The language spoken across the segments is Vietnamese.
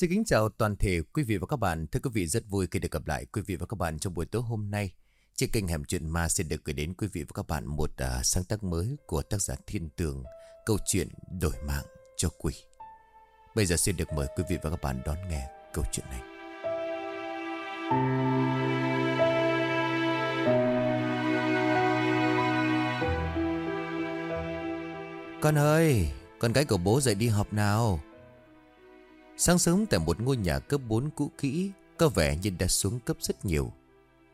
Xin kính chào toàn thể quý vị và các bạn. Thưa quý vị rất vui khi được gặp lại quý vị và các bạn trong buổi tối hôm nay. Trên kênh Hẻm Chuyện Ma sẽ được gửi đến quý vị và các bạn một uh, sáng tác mới của tác giả Thiên Tường. Câu chuyện đổi mạng cho quỷ. Bây giờ xin được mời quý vị và các bạn đón nghe câu chuyện này. Con ơi, con gái của bố dậy đi học nào. Sáng sớm tại một ngôi nhà cấp 4 cũ kỹ, Có vẻ như đã xuống cấp rất nhiều.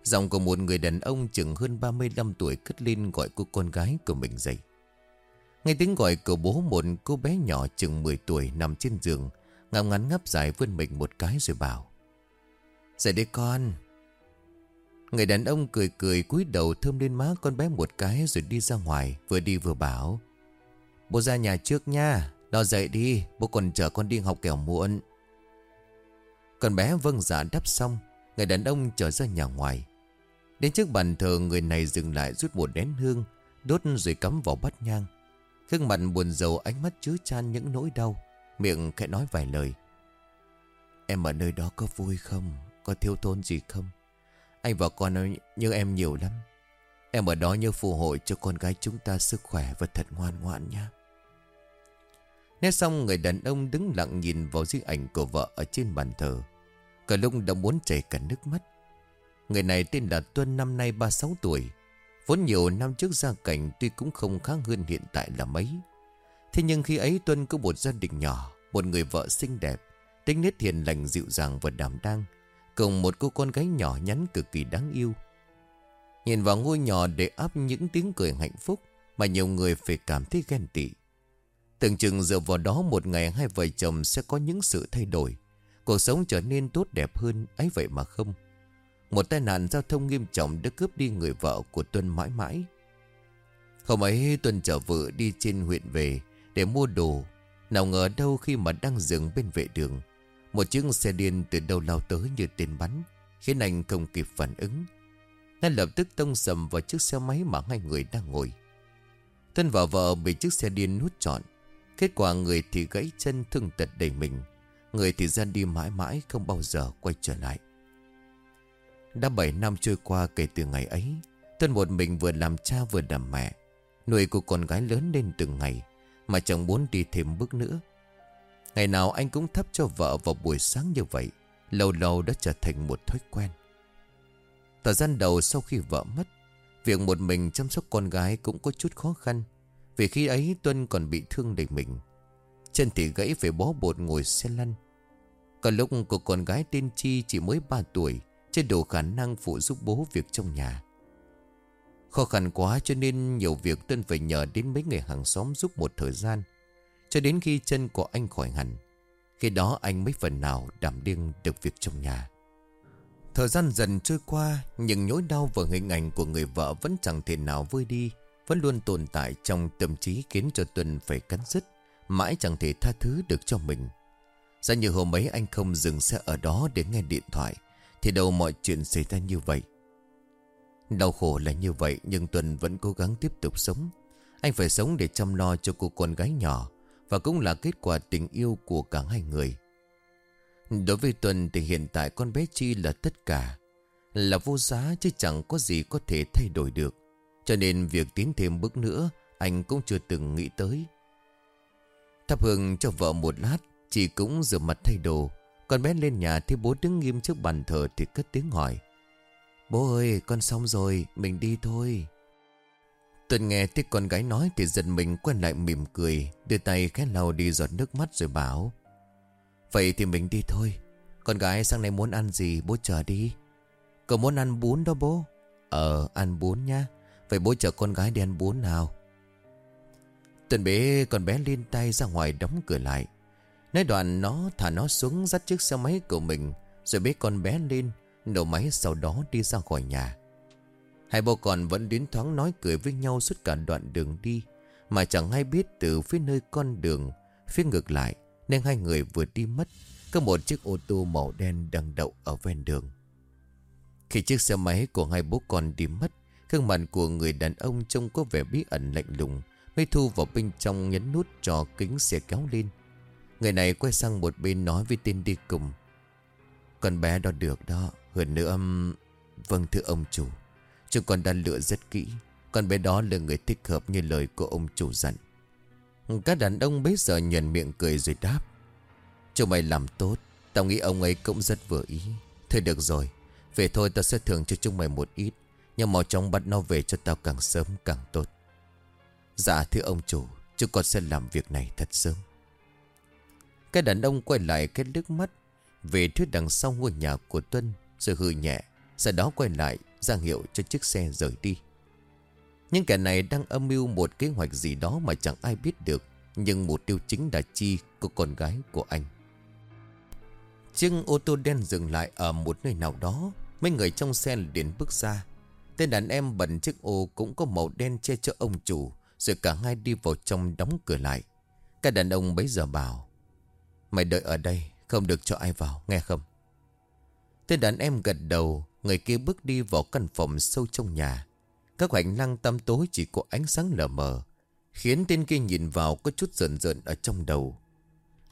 Giọng của một người đàn ông chừng hơn 35 tuổi cất lên gọi cô con gái của mình dậy. Nghe tiếng gọi của bố một cô bé nhỏ chừng 10 tuổi nằm trên giường Ngắm ngắn ngắp dài vươn mình một cái rồi bảo, Dậy đi con. Người đàn ông cười cười cúi đầu thơm lên má con bé một cái rồi đi ra ngoài, Vừa đi vừa bảo, Bố ra nhà trước nha. Lo dậy đi, Bố còn chờ con đi học kẻo muộn. Con bé vâng dạ đáp xong, Người đàn ông trở ra nhà ngoài. Đến trước bàn thờ, người này dừng lại rút một nén hương, Đốt rồi cắm vào bát nhang. Khương mặt buồn rầu, ánh mắt chứa chan những nỗi đau, Miệng khẽ nói vài lời. Em ở nơi đó có vui không? Có thiếu thốn gì không? Anh và con như em nhiều lắm. Em ở đó như phù hộ cho con gái chúng ta sức khỏe và thật ngoan ngoãn nhé Nghe xong người đàn ông đứng lặng nhìn vào di ảnh của vợ ở trên bàn thờ. Cả lúc đã muốn chảy cả nước mắt. Người này tên là Tuân năm nay 36 tuổi. Vốn nhiều năm trước gia cảnh tuy cũng không khác hơn hiện tại là mấy. Thế nhưng khi ấy Tuân có một gia đình nhỏ, một người vợ xinh đẹp, tính nết hiền lành dịu dàng và đảm đang, cùng một cô con gái nhỏ nhắn cực kỳ đáng yêu. Nhìn vào ngôi nhỏ để áp những tiếng cười hạnh phúc mà nhiều người phải cảm thấy ghen tị. Tưởng chừng dựa vào đó một ngày hai vợ chồng sẽ có những sự thay đổi. Cuộc sống trở nên tốt đẹp hơn, ấy vậy mà không. Một tai nạn giao thông nghiêm trọng đã cướp đi người vợ của Tuân mãi mãi. Hôm ấy Tuân chở vợ đi trên huyện về để mua đồ. Nào ngờ đâu khi mà đang dừng bên vệ đường. Một chiếc xe điên từ đâu lao tới như tên bắn, khiến anh không kịp phản ứng. Ngay lập tức tông sầm vào chiếc xe máy mà hai người đang ngồi. Tuân và vợ bị chiếc xe điên hút trọn. Kết quả người thì gãy chân thương tật đầy mình, Người thì ra đi mãi mãi không bao giờ quay trở lại. Đã 7 năm trôi qua kể từ ngày ấy Tuân một mình vừa làm cha vừa làm mẹ, Nuôi của con gái lớn lên từng ngày, Mà chẳng muốn đi thêm bước nữa. Ngày nào anh cũng thắp cho vợ vào buổi sáng như vậy, Lâu lâu đã trở thành một thói quen. Thời gian đầu sau khi vợ mất, Việc một mình chăm sóc con gái cũng có chút khó khăn vì khi ấy Tuân còn bị thương đầy mình. Chân thì gãy phải bó bột ngồi xe lăn. Còn lúc của con gái tên Chi chỉ mới 3 tuổi, Chưa đủ khả năng phụ giúp bố việc trong nhà. Khó khăn quá cho nên nhiều việc Tuân phải nhờ đến mấy người hàng xóm giúp một thời gian, Cho đến khi chân của anh khỏi hẳn. Khi đó anh mới phần nào đảm đương được việc trong nhà. Thời gian dần trôi qua, Nhưng nỗi đau và hình ảnh của người vợ vẫn chẳng thể nào vơi đi vẫn luôn tồn tại trong tâm trí khiến cho Tuân phải cắn rứt, mãi chẳng thể tha thứ được cho mình. Ra như hôm ấy anh không dừng xe ở đó để nghe điện thoại, thì đâu mọi chuyện xảy ra như vậy. Đau khổ là như vậy nhưng Tuân vẫn cố gắng tiếp tục sống. Anh phải sống để chăm lo cho cô con gái nhỏ và cũng là kết quả tình yêu của cả hai người. Đối với Tuân thì hiện tại con bé Chi là tất cả, là vô giá chứ chẳng có gì có thể thay đổi được. Cho nên việc tiến thêm bước nữa, Anh cũng chưa từng nghĩ tới. Thắp hương cho vợ một lát, Chị cũng rửa mặt thay đồ. Con bé lên nhà thấy bố đứng nghiêm trước bàn thờ Thì cất tiếng hỏi. Bố ơi, con xong rồi, Mình đi thôi. Tuần nghe thấy con gái nói Thì dần mình quay lại mỉm cười, Đưa tay khẽ lau đi giọt nước mắt rồi bảo. Vậy thì mình đi thôi. Con gái sáng nay muốn ăn gì, bố chờ đi. Cậu muốn ăn bún đó bố? Ờ ăn bún nha. Vậy bố chở con gái đi ăn bún nào. Tuần bế con bé lên tay ra ngoài đóng cửa lại. Nói đoạn nó thả nó xuống dắt chiếc xe máy của mình, Rồi bế con bé lên, Nổ máy sau đó đi ra khỏi nhà. Hai bố con vẫn đến thoáng nói cười với nhau suốt cả đoạn đường đi, Mà chẳng hay biết từ phía nơi con đường, Phía ngược lại, Nên hai người vừa đi mất, Có một chiếc ô tô màu đen đang đậu ở ven đường. Khi chiếc xe máy của hai bố con đi mất Gương mặt của người đàn ông trông có vẻ bí ẩn lạnh lùng. Mới thu vào bên trong nhấn nút cho kính xe kéo lên. Người này quay sang một bên nói với tên đi cùng. Con bé đó được đó. Hơn nữa Vâng thưa ông chủ. Chúng con đã lựa rất kỹ. Con bé đó là người thích hợp như lời của ông chủ dặn. Các đàn ông bấy giờ nhuền miệng cười rồi đáp. Chúng mày làm tốt. Tao nghĩ ông ấy cũng rất vừa ý. Thôi được rồi. Về thôi, tao sẽ thưởng cho chúng mày một ít. Nhưng mau chóng bắt nó về cho tao càng sớm càng tốt. Dạ thưa ông chủ Chúng con sẽ làm việc này thật sớm. Cái đàn ông quay lại cái nước mắt, Về thuyết đằng sau ngôi nhà của Tuân, Rồi hư nhẹ, Sau đó quay lại, ra hiệu cho chiếc xe rời đi. Nhưng kẻ này đang âm mưu một kế hoạch gì đó mà chẳng ai biết được, Nhưng mục tiêu chính là chi của con gái của anh. Chiếc ô tô đen dừng lại ở một nơi nào đó, Mấy người trong xe liền bước ra Tên đàn em bận chiếc ô cũng có màu đen che cho ông chủ, Rồi cả hai đi vào trong đóng cửa lại. Các đàn ông bấy giờ bảo, Mày đợi ở đây, Không được cho ai vào, nghe không? Tên đàn em gật đầu, Người kia bước đi vào căn phòng sâu trong nhà. Các hành lang tăm tối chỉ có ánh sáng lờ mờ, Khiến tên kia nhìn vào có chút rợn rợn ở trong đầu.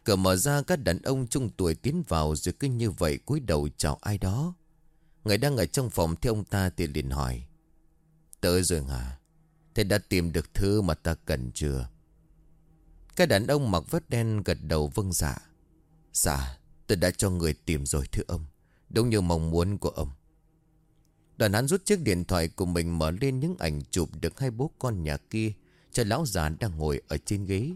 Cửa mở ra, các đàn ông trung tuổi tiến vào rồi cứ như vậy cúi đầu chào ai đó. Người đang ở trong phòng theo ông ta thì liền hỏi. Tới rồi hả? Thế đã tìm được thứ mà ta cần chưa? cái đàn ông mặc vest đen gật đầu vâng dạ. Dạ, tôi đã cho người tìm rồi thưa ông. Đúng như mong muốn của ông. Đoàn hắn rút chiếc điện thoại của mình mở lên những ảnh chụp được hai bố con nhà kia cho lão già đang ngồi ở trên ghế.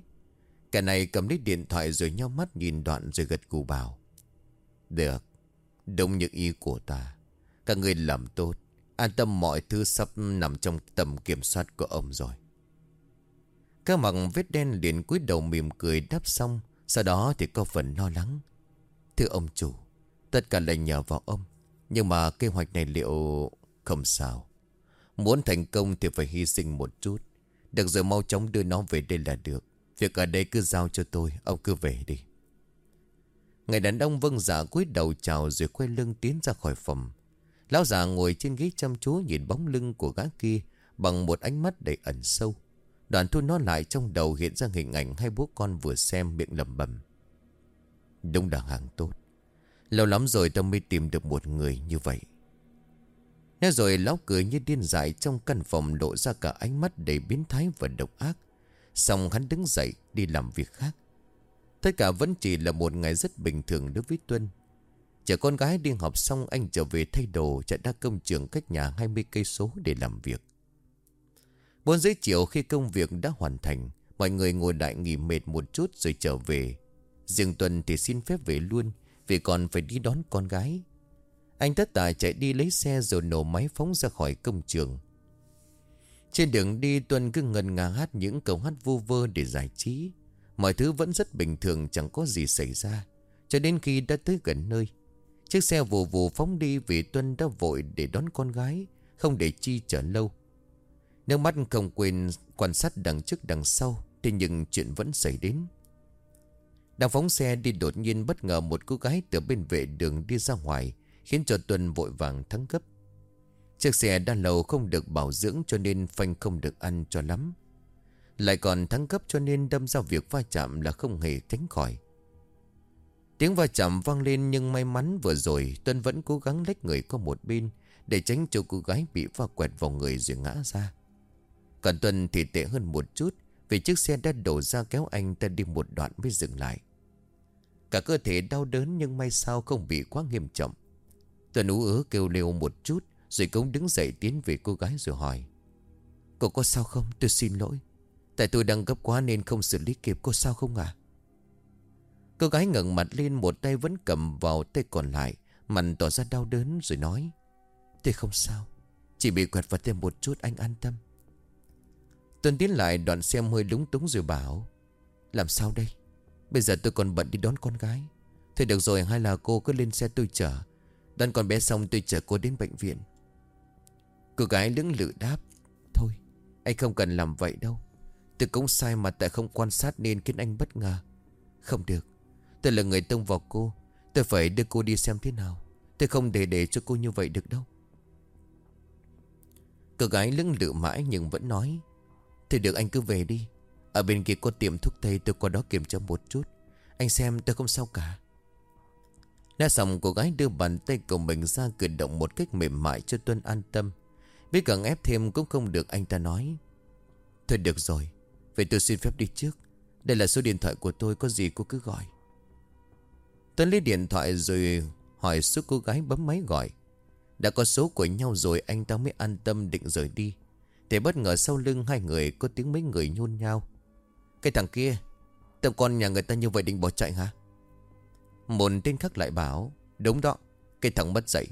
cái này cầm lấy điện thoại rồi nhau mắt nhìn đoạn rồi gật cù bảo. Được, đúng như ý của ta. Các người làm tốt. An tâm mọi thứ sắp nằm trong tầm kiểm soát của ông rồi. Các mặt vết đen liền cúi đầu mỉm cười đáp xong. Sau đó thì có phần lo lắng. Thưa ông chủ, tất cả là nhờ vào ông. Nhưng mà kế hoạch này liệu không sao. Muốn thành công thì phải hy sinh một chút. Được rồi mau chóng đưa nó về đây là được. Việc ở đây cứ giao cho tôi Ông cứ về đi Người đàn ông vâng dạ cúi đầu chào Rồi quay lưng tiến ra khỏi phòng Lão già ngồi trên ghế chăm chú Nhìn bóng lưng của gã kia Bằng một ánh mắt đầy ẩn sâu. Đoàn thu nó lại trong đầu hiện ra hình ảnh Hai bố con vừa xem miệng lầm bầm Đúng là hàng tốt. Lâu lắm rồi tao mới tìm được một người như vậy. Nói rồi lão cười như điên dại Trong căn phòng lộ ra cả ánh mắt đầy biến thái và độc ác. Xong hắn đứng dậy đi làm việc khác. Tất cả vẫn chỉ là một ngày rất bình thường đối với Tuân. Chở con gái đi học xong anh trở về thay đồ chạy ra công trường cách nhà 20 cây số để làm việc. Bốn dưới chiều khi công việc đã hoàn thành, mọi người ngồi lại nghỉ mệt một chút rồi trở về. Riêng Tuân thì xin phép về luôn vì còn phải đi đón con gái. Anh tất tả chạy đi lấy xe rồi nổ máy phóng ra khỏi công trường. Trên đường đi Tuân cứ ngần ngà hát những câu hát vô vơ để giải trí. Mọi thứ vẫn rất bình thường chẳng có gì xảy ra. Cho đến khi đã tới gần nơi. Chiếc xe vù vù phóng đi vì Tuân đã vội để đón con gái. Không để chi chờ lâu. Nước mắt không quên quan sát đằng trước đằng sau. Thế nhưng chuyện vẫn xảy đến. Đang phóng xe đi đột nhiên bất ngờ một cô gái từ bên vệ đường đi ra ngoài. Khiến cho Tuân vội vàng thắng gấp. Chiếc xe đã lâu không được bảo dưỡng cho nên phanh không được ăn cho lắm. Lại còn thắng cấp cho nên đâm ra việc va chạm là không hề tránh khỏi. Tiếng va chạm vang lên nhưng may mắn vừa rồi, Tuân vẫn cố gắng lách người qua một bên để tránh cho cô gái bị va quẹt vào người rồi ngã ra. Còn Tuân thì tệ hơn một chút, vì chiếc xe đã đổ ra kéo anh ta đi một đoạn mới dừng lại. Cả cơ thể đau đớn nhưng may sao không bị quá nghiêm trọng. Tuân ú ớ kêu lêu một chút, rồi cũng đứng dậy tiến về cô gái rồi hỏi Cô có sao không tôi xin lỗi Tại tôi đang gấp quá nên không xử lý kịp Cô sao không à Cô gái ngẩng mặt lên một tay vẫn cầm vào tay còn lại, Mặt tỏ ra đau đớn rồi nói Tôi không sao, Chỉ bị quẹt vào thêm một chút, anh an tâm. Tuấn tiến lại đoạn xem hơi lúng túng rồi bảo, Làm sao đây? Bây giờ tôi còn bận đi đón con gái. Thôi được rồi, hay là cô cứ lên xe tôi chở. Đón con bé xong tôi chở cô đến bệnh viện. Cô gái lưỡng lự đáp, Thôi, anh không cần làm vậy đâu. Tôi cũng sai mà tại không quan sát nên khiến anh bất ngờ. Không được Tôi là người tông vào cô. Tôi phải đưa cô đi xem thế nào. Tôi không để để cho cô như vậy được đâu. Cô gái lưỡng lự mãi nhưng vẫn nói, Thì được, anh cứ về đi. Ở bên kia có tiệm thuốc tây, tôi qua đó kiểm tra một chút. Anh xem, tôi không sao cả. Đã xong, cô gái đưa bàn tay của mình ra cử động một cách mềm mại cho Tuân an tâm. Biết cần ép thêm cũng không được, anh ta nói, Thôi được rồi, Vậy tôi xin phép đi trước. Đây là số điện thoại của tôi, Có gì cô cứ gọi. Tuấn lấy điện thoại rồi hỏi số cô gái bấm máy gọi. Đã có số của nhau rồi, anh ta mới an tâm định rời đi. Thì bất ngờ sau lưng hai người có tiếng mấy người nhôn nhau Cái thằng kia Tầm con nhà người ta như vậy định bỏ chạy hả? Một tên khác lại bảo, Đúng đó, Cái thằng mất dậy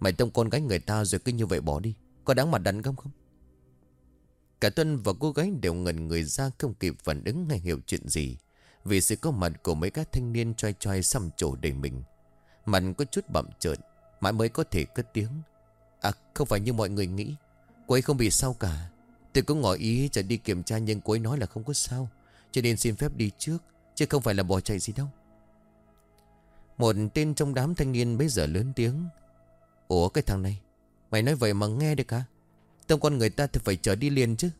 Mày tông con gái người ta rồi cứ như vậy bỏ đi. Có đáng mặt đánh không không? Cả Tuân và cô gái đều ngần người ra không kịp phản ứng hay hiểu chuyện gì. Vì sự có mặt của mấy các thanh niên choi choi xăm trổ đầy mình. Mặt có chút bậm trợn, Mãi mới có thể cất tiếng. À không phải như mọi người nghĩ. Cô ấy không bị sao cả. Tôi cũng ngỏ ý trở đi kiểm tra nhưng cô ấy nói là không có sao. Cho nên xin phép đi trước, Chứ không phải là bỏ chạy gì đâu. Một tên trong đám thanh niên bây giờ lớn tiếng. Ủa, cái thằng này, Mày nói vậy mà nghe được hả? Tông con người ta thì phải trở đi liền chứ.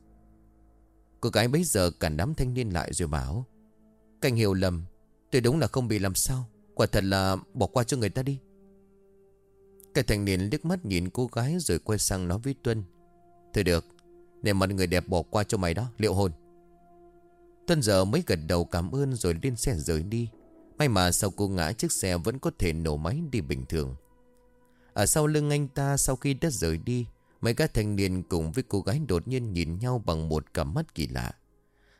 Cô gái bấy giờ cả đám thanh niên lại rồi bảo canh hiểu lầm. Tôi đúng là không bị làm sao. Quả thật là bỏ qua cho người ta đi. Cái thanh niên liếc mắt nhìn cô gái Rồi quay sang nói với Tuân. Thôi được nên mặt người đẹp bỏ qua cho mày đó, Liệu hồn. Tuân giờ mới gật đầu cảm ơn Rồi lên xe rời đi. May mà sau cô ngã, chiếc xe vẫn có thể nổ máy đi bình thường. Ở sau lưng anh ta, sau khi đã rời đi, Mấy các thanh niên cùng với cô gái đột nhiên nhìn nhau bằng một cặp mắt kỳ lạ.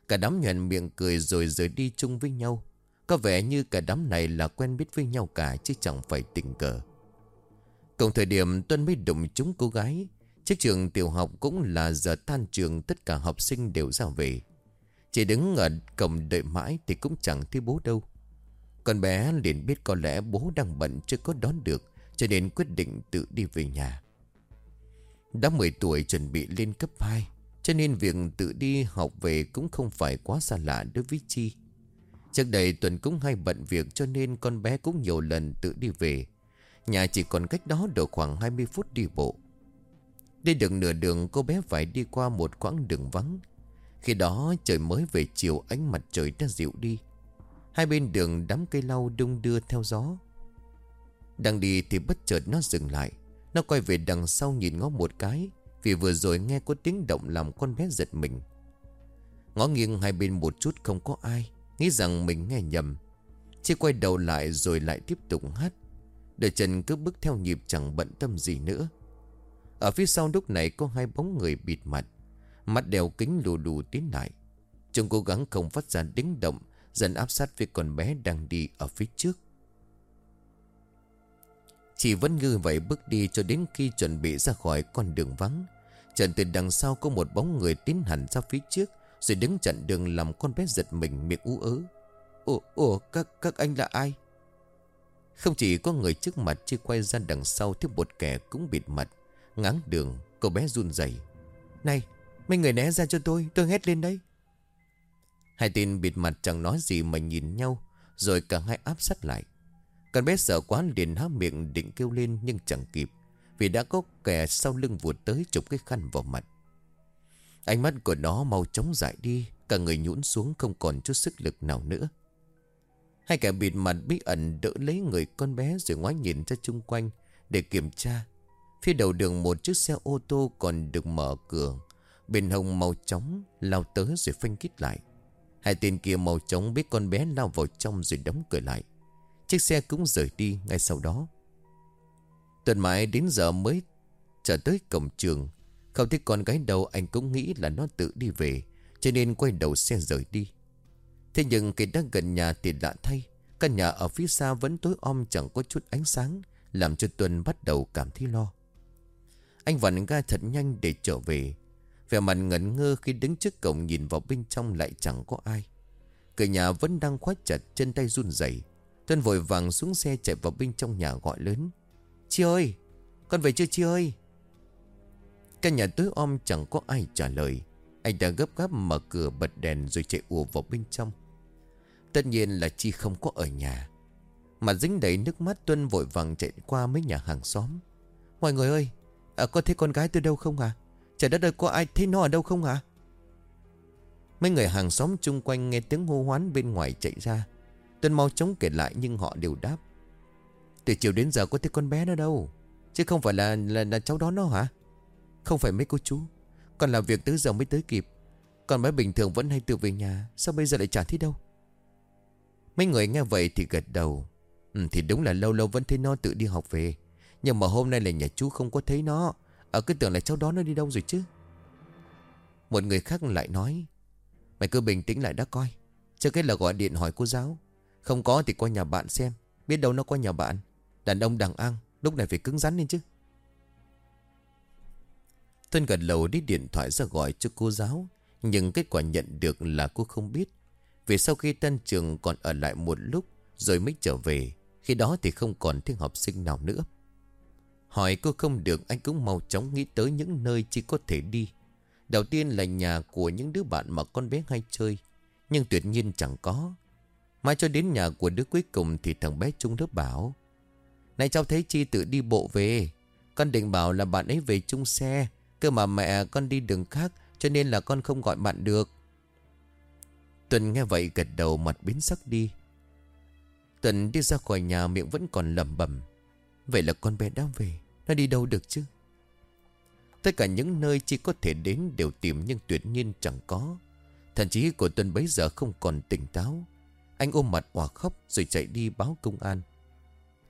Cả đám nhuận miệng cười rồi rời đi chung với nhau. Có vẻ như cả đám này là quen biết với nhau cả, chứ chẳng phải tình cờ. Cùng thời điểm, Tuân mới đụng chúng cô gái. Chiếc trường tiểu học cũng là giờ tan trường, tất cả học sinh đều ra về. Chỉ đứng ở cổng đợi mãi thì cũng chẳng thấy bố đâu. Con bé liền biết có lẽ bố đang bận chưa có đón được, cho nên quyết định tự đi về nhà. Đã 10 tuổi, chuẩn bị lên cấp 2 cho nên việc tự đi học về cũng không phải quá xa lạ đối với Chi. Trước đây Tuần cũng hay bận việc cho nên con bé cũng nhiều lần tự đi về. Nhà chỉ còn cách đó độ khoảng 20 phút đi bộ. Đi được nửa đường, cô bé phải đi qua một quãng đường vắng. Khi đó trời mới về chiều, ánh mặt trời đã dịu đi. Hai bên đường đám cây lau đung đưa theo gió. Đang đi thì bất chợt nó dừng lại. Nó quay về đằng sau nhìn ngó một cái. Vì vừa rồi nghe có tiếng động làm con bé giật mình. Ngó nghiêng hai bên một chút không có ai, Nghĩ rằng mình nghe nhầm. Chỉ quay đầu lại rồi lại tiếp tục hát. Để Trần cứ bước theo nhịp chẳng bận tâm gì nữa. Ở phía sau lúc này có hai bóng người bịt mặt. Mắt đeo kính lù đù tiến lại. Chúng cố gắng không phát ra tiếng động, Dần áp sát với con bé đang đi ở phía trước. Chị vẫn như vậy bước đi cho đến khi chuẩn bị ra khỏi con đường vắng Trần từ đằng sau có một bóng người tiến hẳn ra phía trước Rồi đứng chặn đường làm con bé giật mình miệng ú ớ Ủa, ủa các, các anh là ai? Không chỉ có người trước mặt chưa quay ra đằng sau Thêm một kẻ cũng bịt mặt Ngáng đường cô bé run rẩy Này mấy người né ra cho tôi Tôi hét lên đấy. Hai tên bịt mặt chẳng nói gì mà nhìn nhau Rồi cả hai áp sát lại con bé sợ quá liền há miệng định kêu lên nhưng chẳng kịp, Vì đã có kẻ sau lưng vụt tới chụp cái khăn vào mặt Ánh mắt của nó mau chóng dại đi, Cả người nhũn xuống không còn chút sức lực nào nữa Hai kẻ bịt mặt bí ẩn đỡ lấy người con bé rồi ngoái nhìn ra chung quanh để kiểm tra. Phía đầu đường một chiếc xe ô tô còn được mở cửa. Bên hồng màu trống lao tới rồi phanh kít lại. Hai tên kia màu trống biết con bé lao vào trong rồi đóng cửa lại. Chiếc xe cũng rời đi ngay sau đó. Tuần mãi đến giờ mới trở tới cổng trường. Không thấy con gái đâu, anh cũng nghĩ là nó tự đi về, Cho nên quay đầu xe rời đi. Thế nhưng khi đang gần nhà thì lạ thay, Căn nhà ở phía xa vẫn tối om chẳng có chút ánh sáng, Làm cho Tuần bắt đầu cảm thấy lo. Anh vặn ga thật nhanh để trở về. Vẻ mặt ngẩn ngơ khi đứng trước cổng nhìn vào bên trong lại chẳng có ai. Cửa nhà vẫn đang khóa chặt chân tay run rẩy. Tuân vội vàng xuống xe chạy vào bên trong nhà gọi lớn. Chị ơi Con về chưa chị ơi? Căn nhà tối om chẳng có ai trả lời. Anh ta gấp gáp mở cửa bật đèn Rồi chạy ùa vào bên trong. Tất nhiên là Chi không có ở nhà. Mà dính đầy nước mắt Tuân vội vàng chạy qua mấy nhà hàng xóm. Mọi người ơi à, Có thấy con gái tôi đâu không à? Trời đất ơi có ai thấy nó ở đâu không à?" Mấy người hàng xóm chung quanh nghe tiếng hô hoán bên ngoài chạy ra. Tuân mau chóng kể lại nhưng họ đều đáp. Từ chiều đến giờ có thấy con bé nữa đâu Chứ không phải là, là, là cháu đó nó hả? Không phải mấy cô chú Còn làm việc tới giờ mới tới kịp. Còn bé bình thường vẫn hay tự về nhà Sao bây giờ lại chả thấy đâu? Mấy người nghe vậy thì gật đầu. Ừ, Thì đúng là lâu lâu vẫn thấy nó tự đi học về. Nhưng mà hôm nay là nhà chú không có thấy nó. Ở cứ tưởng là cháu đó nó đi đâu rồi chứ? Một người khác lại nói Mày cứ bình tĩnh lại đã coi. Trước hết là gọi điện hỏi cô giáo. Không có thì qua nhà bạn xem. Biết đâu nó qua nhà bạn. Đàn ông đằng ăn Lúc này phải cứng rắn lên chứ. Tuân gật lầu đi điện thoại ra gọi cho cô giáo. Nhưng kết quả nhận được là cô không biết. Vì sau khi tân trường còn ở lại một lúc, Rồi mới trở về. Khi đó thì không còn thêm học sinh nào nữa. Hỏi cô không được, Anh cũng mau chóng nghĩ tới những nơi chỉ có thể đi. Đầu tiên là nhà của những đứa bạn mà con bé hay chơi. Nhưng tuyệt nhiên chẳng có. Mai cho đến nhà của đứa cuối cùng Thì thằng bé Trung lớp bảo, Này cháu thấy Chi tự đi bộ về Con định bảo là bạn ấy về chung xe, Cơ mà mẹ con đi đường khác, Cho nên là con không gọi bạn được Tuần nghe vậy gật đầu mặt biến sắc đi Tuần đi ra khỏi nhà miệng vẫn còn lẩm bẩm, Vậy là con bé đã về, Nó đi đâu được chứ Tất cả những nơi chỉ có thể đến đều tìm nhưng tuyệt nhiên chẳng có. Thậm chí của Tuần bấy giờ không còn tỉnh táo. Anh ôm mặt hòa khóc rồi chạy đi báo công an.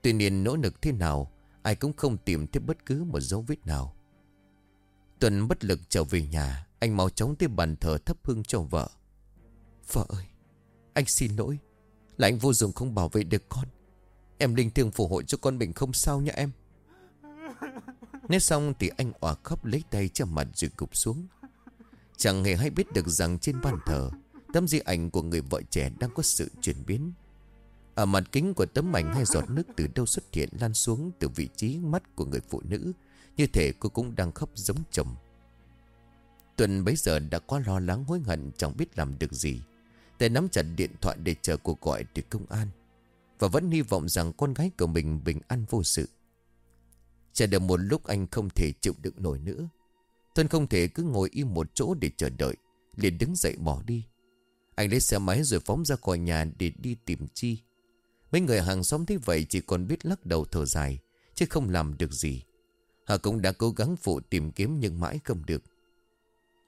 Tuy nhiên nỗ lực thế nào, ai cũng không tìm thấy bất cứ một dấu vết nào. Tuần bất lực trở về nhà, anh mau chóng tới bàn thờ thấp hương cho vợ. Vợ ơi, anh xin lỗi, là anh vô dụng không bảo vệ được con. Em linh thiêng phù hộ cho con mình không sao nha em. Nói xong thì anh òa khóc lấy tay che mặt rồi cụp xuống Chẳng hề hay biết được rằng trên bàn thờ Tấm di ảnh của người vợ trẻ đang có sự chuyển biến. Ở mặt kính của tấm ảnh hai giọt nước từ đâu xuất hiện lan xuống từ vị trí mắt của người phụ nữ, Như thể cô cũng đang khóc giống chồng. Tuần bấy giờ đã quá lo lắng, hối hận, chẳng biết làm được gì. Để nắm chặt điện thoại để chờ cuộc gọi từ công an, Và vẫn hy vọng rằng con gái của mình bình an vô sự. Chờ được một lúc anh không thể chịu đựng nổi nữa. Tuân không thể cứ ngồi im một chỗ để chờ đợi, liền đứng dậy bỏ đi. Anh lấy xe máy rồi phóng ra khỏi nhà để đi tìm Chi. Mấy người hàng xóm thấy vậy chỉ còn biết lắc đầu thở dài, Chứ không làm được gì. Họ cũng đã cố gắng phụ tìm kiếm nhưng mãi không được.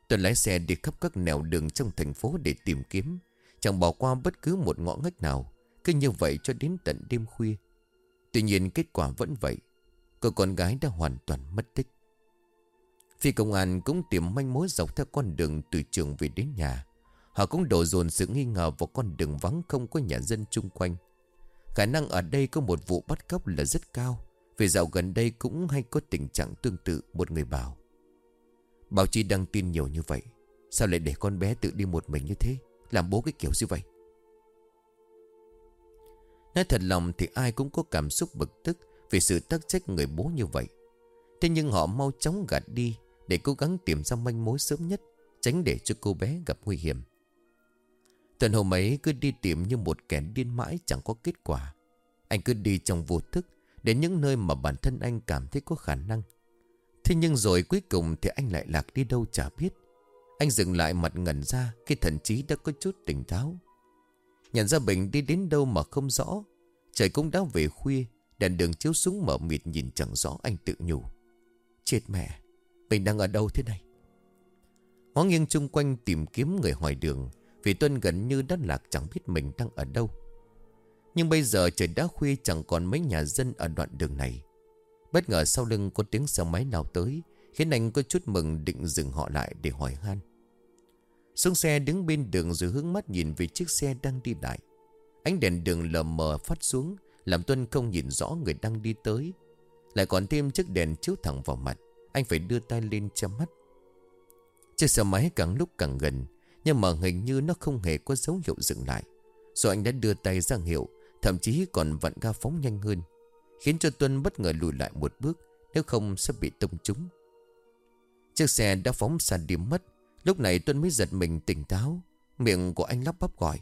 Tôi lái xe đi khắp các nẻo đường trong thành phố để tìm kiếm, Chẳng bỏ qua bất cứ một ngõ ngách nào, Cứ như vậy cho đến tận đêm khuya. Tuy nhiên kết quả vẫn vậy, Cô con gái đã hoàn toàn mất tích. Phi công an cũng tìm manh mối dọc theo con đường từ trường về đến nhà. Họ cũng đổ dồn sự nghi ngờ vào con đường vắng không có nhà dân chung quanh. Khả năng ở đây có một vụ bắt cóc là rất cao, Vì dạo gần đây cũng hay có tình trạng tương tự, một người bảo. Báo chí đăng tin nhiều như vậy, Sao lại để con bé tự đi một mình như thế? Làm bố cái kiểu như vậy? Nói thật lòng thì ai cũng có cảm xúc bực tức vì sự tắc trách người bố như vậy. Thế nhưng họ mau chóng gạt đi Để cố gắng tìm ra manh mối sớm nhất, Tránh để cho cô bé gặp nguy hiểm. Tuần hôm ấy cứ đi tìm như một kẻ điên mãi chẳng có kết quả. Anh cứ đi trong vô thức, Đến những nơi mà bản thân anh cảm thấy có khả năng. Thế nhưng rồi cuối cùng thì anh lại lạc đi đâu chả biết. Anh dừng lại mặt ngẩn ra Khi thần trí đã có chút tỉnh táo. Nhận ra Bình đi đến đâu mà không rõ, Trời cũng đã về khuya, Đèn đường chiếu xuống mở mịt nhìn chẳng rõ anh tự nhủ. Chết mẹ Mình đang ở đâu thế này? Ngó nghiêng chung quanh tìm kiếm người hỏi đường. Vì Tuân gần như đã lạc chẳng biết mình đang ở đâu. Nhưng bây giờ trời đã khuya, chẳng còn mấy nhà dân ở đoạn đường này. Bất ngờ sau lưng có tiếng xe máy nào tới, Khiến anh có chút mừng định dừng họ lại để hỏi han. Xuống xe đứng bên đường rồi hướng mắt nhìn về chiếc xe đang đi lại. Ánh đèn đường lờ mờ phát xuống, làm Tuân không nhìn rõ người đang đi tới. Lại còn thêm chiếc đèn chiếu thẳng vào mặt, Anh phải đưa tay lên che mắt. Chiếc xe máy càng lúc càng gần nhưng mà hình như nó không hề có dấu hiệu dừng lại. Rồi anh đã đưa tay ra hiệu Thậm chí còn vặn ga phóng nhanh hơn Khiến cho Tuân bất ngờ lùi lại một bước Nếu không sẽ bị tông trúng. Chiếc xe đã phóng xa đi mất. Lúc này Tuân mới giật mình tỉnh táo. Miệng của anh lắp bắp gọi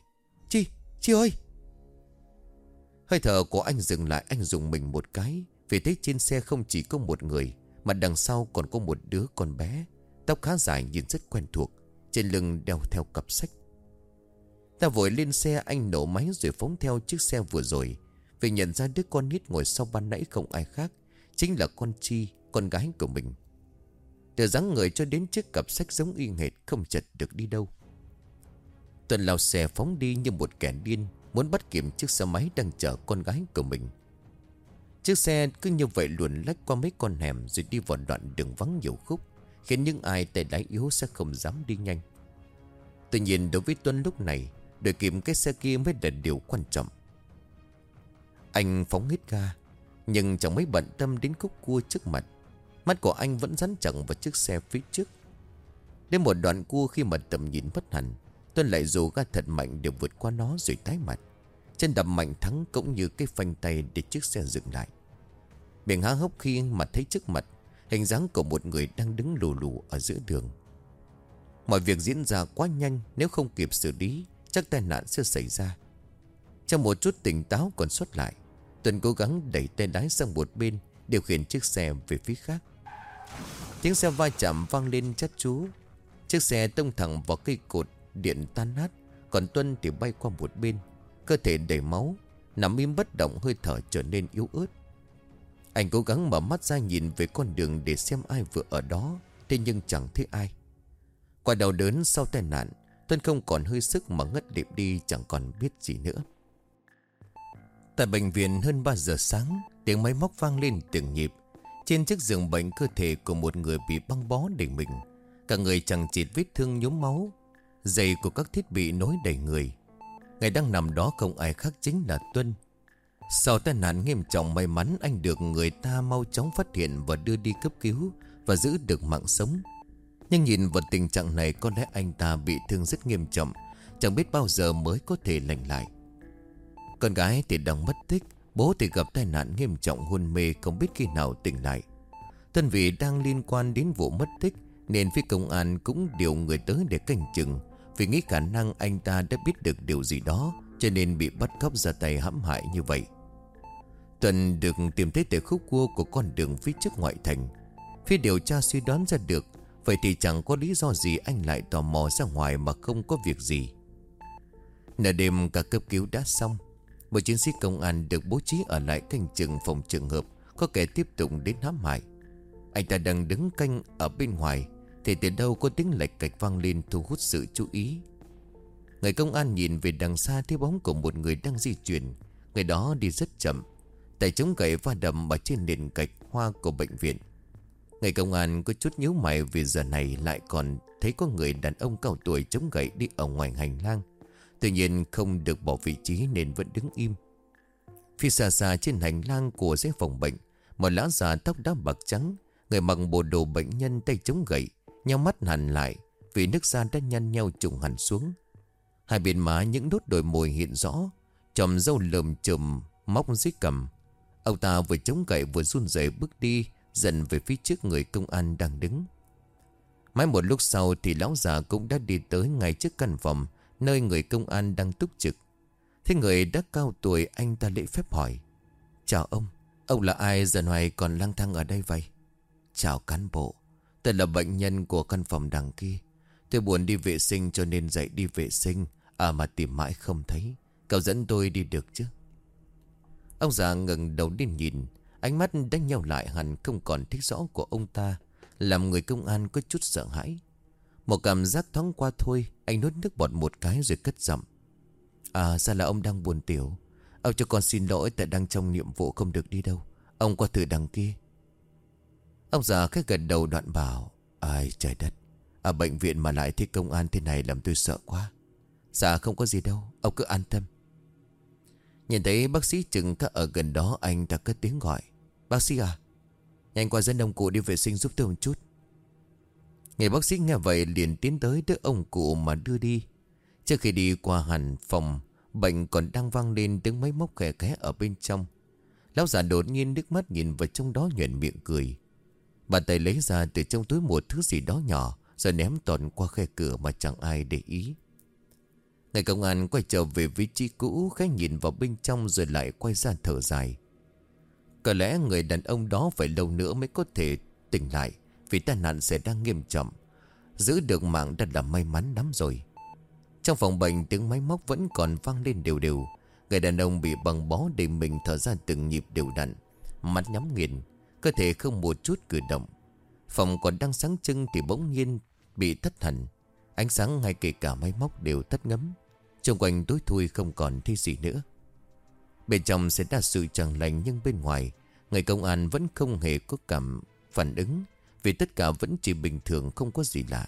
Chi, Chi ơi! Hơi thở của anh dừng lại anh dùng mình một cái. Vì thấy trên xe không chỉ có một người Mà đằng sau còn có một đứa con bé Tóc khá dài nhìn rất quen thuộc. Trên lưng đeo theo cặp sách. Ta vội lên xe anh nổ máy rồi phóng theo chiếc xe vừa rồi. Vì nhận ra đứa con nít ngồi sau ban nãy không ai khác Chính là con Chi, con gái của mình. Từ dáng người cho đến chiếc cặp sách giống y hệt Không chật được đi đâu. Tuần lao xe phóng đi như một kẻ điên Muốn bắt kiểm chiếc xe máy đang chở con gái của mình. Chiếc xe cứ như vậy luồn lách qua mấy con hẻm Rồi đi vào đoạn đường vắng nhiều khúc. Khiến những ai tay lái yếu sẽ không dám đi nhanh. Tuy nhiên, đối với Tuân lúc này Đuổi kịp cái xe kia mới là điều quan trọng. Anh phóng hết ga, Nhưng chẳng mấy bận tâm đến khúc cua trước mặt. Mắt của anh vẫn dán chặt vào chiếc xe phía trước. Đến một đoạn cua khi mà tầm nhìn mất hẳn Tuân lại dù ga thật mạnh để vượt qua nó rồi tái mặt. Chân đập mạnh thắng cũng như cái phanh tay để chiếc xe dừng lại. Miệng há hốc khi mà thấy trước mặt Hình dáng của một người đang đứng lù lù ở giữa đường. Mọi việc diễn ra quá nhanh, Nếu không kịp xử lý, Chắc tai nạn sẽ xảy ra. Trong một chút tỉnh táo còn xuất lại Tuần cố gắng đẩy tay lái sang một bên, Điều khiển chiếc xe về phía khác. Tiếng xe va chạm vang lên chát chú. Chiếc xe tông thẳng vào cây cột, Điện tan nát, Còn Tuân thì bay qua một bên. Cơ thể đầy máu, Nằm im bất động, hơi thở trở nên yếu ớt. Anh cố gắng mở mắt ra nhìn về con đường Để xem ai vừa ở đó, Thế nhưng chẳng thấy ai. Qua đầu đớn sau tai nạn Tuân không còn hơi sức mà ngất điệp đi, Chẳng còn biết gì nữa. Tại bệnh viện hơn 3 giờ sáng, Tiếng máy móc vang lên từng nhịp. Trên chiếc giường bệnh cơ thể của một người bị băng bó đầy mình, Cả người chẳng chịt vết thương nhốm máu, Giày của các thiết bị nối đầy người. Ngày đang nằm đó không ai khác chính là Tuân sau tai nạn nghiêm trọng may mắn, anh được người ta mau chóng phát hiện và đưa đi cấp cứu Và giữ được mạng sống. Nhưng nhìn vào tình trạng này, có lẽ anh ta bị thương rất nghiêm trọng, Chẳng biết bao giờ mới có thể lành lại. Con gái thì đang mất tích, Bố thì gặp tai nạn nghiêm trọng, hôn mê không biết khi nào tỉnh lại. Thân vị đang liên quan đến vụ mất tích, Nên phía công an cũng điều người tới để canh chừng, Vì nghĩ khả năng anh ta đã biết được điều gì đó, Cho nên bị bắt cóc ra tay hãm hại như vậy. Tuần được tìm thấy tại khúc cua của con đường phía trước ngoại thành. Phía điều tra suy đoán ra được, Vậy thì chẳng có lý do gì anh lại tò mò ra ngoài mà không có việc gì. Nửa đêm cả cấp cứu đã xong, Một chiến sĩ công an được bố trí ở lại canh chừng phòng trường hợp, Có kẻ tiếp tục đến hãm hại. Anh ta đang đứng canh ở bên ngoài, Thì từ đâu có tiếng lệch cạch vang lên thu hút sự chú ý. Người công an nhìn về đằng xa thấy bóng của một người đang di chuyển, Người đó đi rất chậm. Tay chống gậy va đầm ở trên nền gạch hoa của bệnh viện Người công an có chút nhíu mày vì giờ này lại còn thấy có người đàn ông cao tuổi chống gậy đi ở ngoài hành lang. Tuy nhiên không được bỏ vị trí nên vẫn đứng im. Phía xa xa trên hành lang của dãy phòng bệnh, một lão già tóc đá bạc trắng, người mặc bộ đồ bệnh nhân tay chống gậy, nhau mắt hẳn lại vì nước da đã nhăn nhau trùng hẳn xuống. Hai bên má những đốt đồi mồi hiện rõ, chòm râu lờm chùm móc dưới cầm. Ông ta vừa chống gậy vừa run rẩy bước đi, Dần về phía trước người công an đang đứng. Mãi một lúc sau thì lão già cũng đã đi tới ngay trước căn phòng, Nơi người công an đang túc trực. Thế người đã cao tuổi, anh ta lễ phép hỏi, Chào ông Ông là ai? Giờ này còn lang thang ở đây vậy? Chào cán bộ, Tôi là bệnh nhân của căn phòng đằng kia. Tôi buồn đi vệ sinh cho nên dậy đi vệ sinh À mà tìm mãi không thấy. Cậu dẫn tôi đi được chứ? Ông già ngừng đầu lên nhìn, Ánh mắt đánh nhau lại hẳn không còn thích rõ của ông ta, Làm người công an có chút sợ hãi. Một cảm giác thoáng qua thôi, Anh nuốt nước bọt một cái rồi cất giọng. À ra là ông đang buồn tiểu. Ông cho con xin lỗi tại đang trong nhiệm vụ không được đi đâu. Ông qua thử đằng kia. Ông già khách gần đầu đoạn bảo, Ai, trời đất. Ở bệnh viện mà lại thấy công an thế này làm tôi sợ quá. Dạ không có gì đâu. Ông cứ an tâm. Nhìn thấy bác sĩ chừng các ở gần đó, Anh ta cất tiếng gọi. Bác sĩ à Nhanh qua dẫn ông cụ đi vệ sinh giúp tôi một chút. Người bác sĩ nghe vậy liền tiến tới đứa ông cụ mà đưa đi. Trước khi đi qua hẳn phòng, Bệnh còn đang vang lên tiếng máy móc khẽ khẽ ở bên trong. Lão già đột nhiên nước mắt nhìn vào trong đó nhuận miệng cười. Bàn tay lấy ra từ trong túi một thứ gì đó nhỏ, Rồi ném toàn qua khe cửa mà chẳng ai để ý. Người công an quay trở về vị trí cũ, Khẽ nhìn vào bên trong rồi lại quay ra thở dài. Có lẽ người đàn ông đó phải lâu nữa mới có thể tỉnh lại, Vì tai nạn sẽ đang nghiêm trọng. Giữ được mạng đã là may mắn lắm rồi. Trong phòng bệnh, tiếng máy móc vẫn còn vang lên đều đều. Người đàn ông bị bằng bó để mình thở ra từng nhịp đều đặn. Mắt nhắm nghiền, Cơ thể không một chút cử động. Phòng còn đang sáng trưng thì bỗng nhiên Bị thất thần. Ánh sáng ngay kể cả máy móc đều tắt ngấm. Trong quanh tối thui không còn thấy gì nữa. Bên trong sẽ ra sự chẳng lành Nhưng bên ngoài, Người công an vẫn không hề có cảm phản ứng, Vì tất cả vẫn chỉ bình thường, không có gì lạ.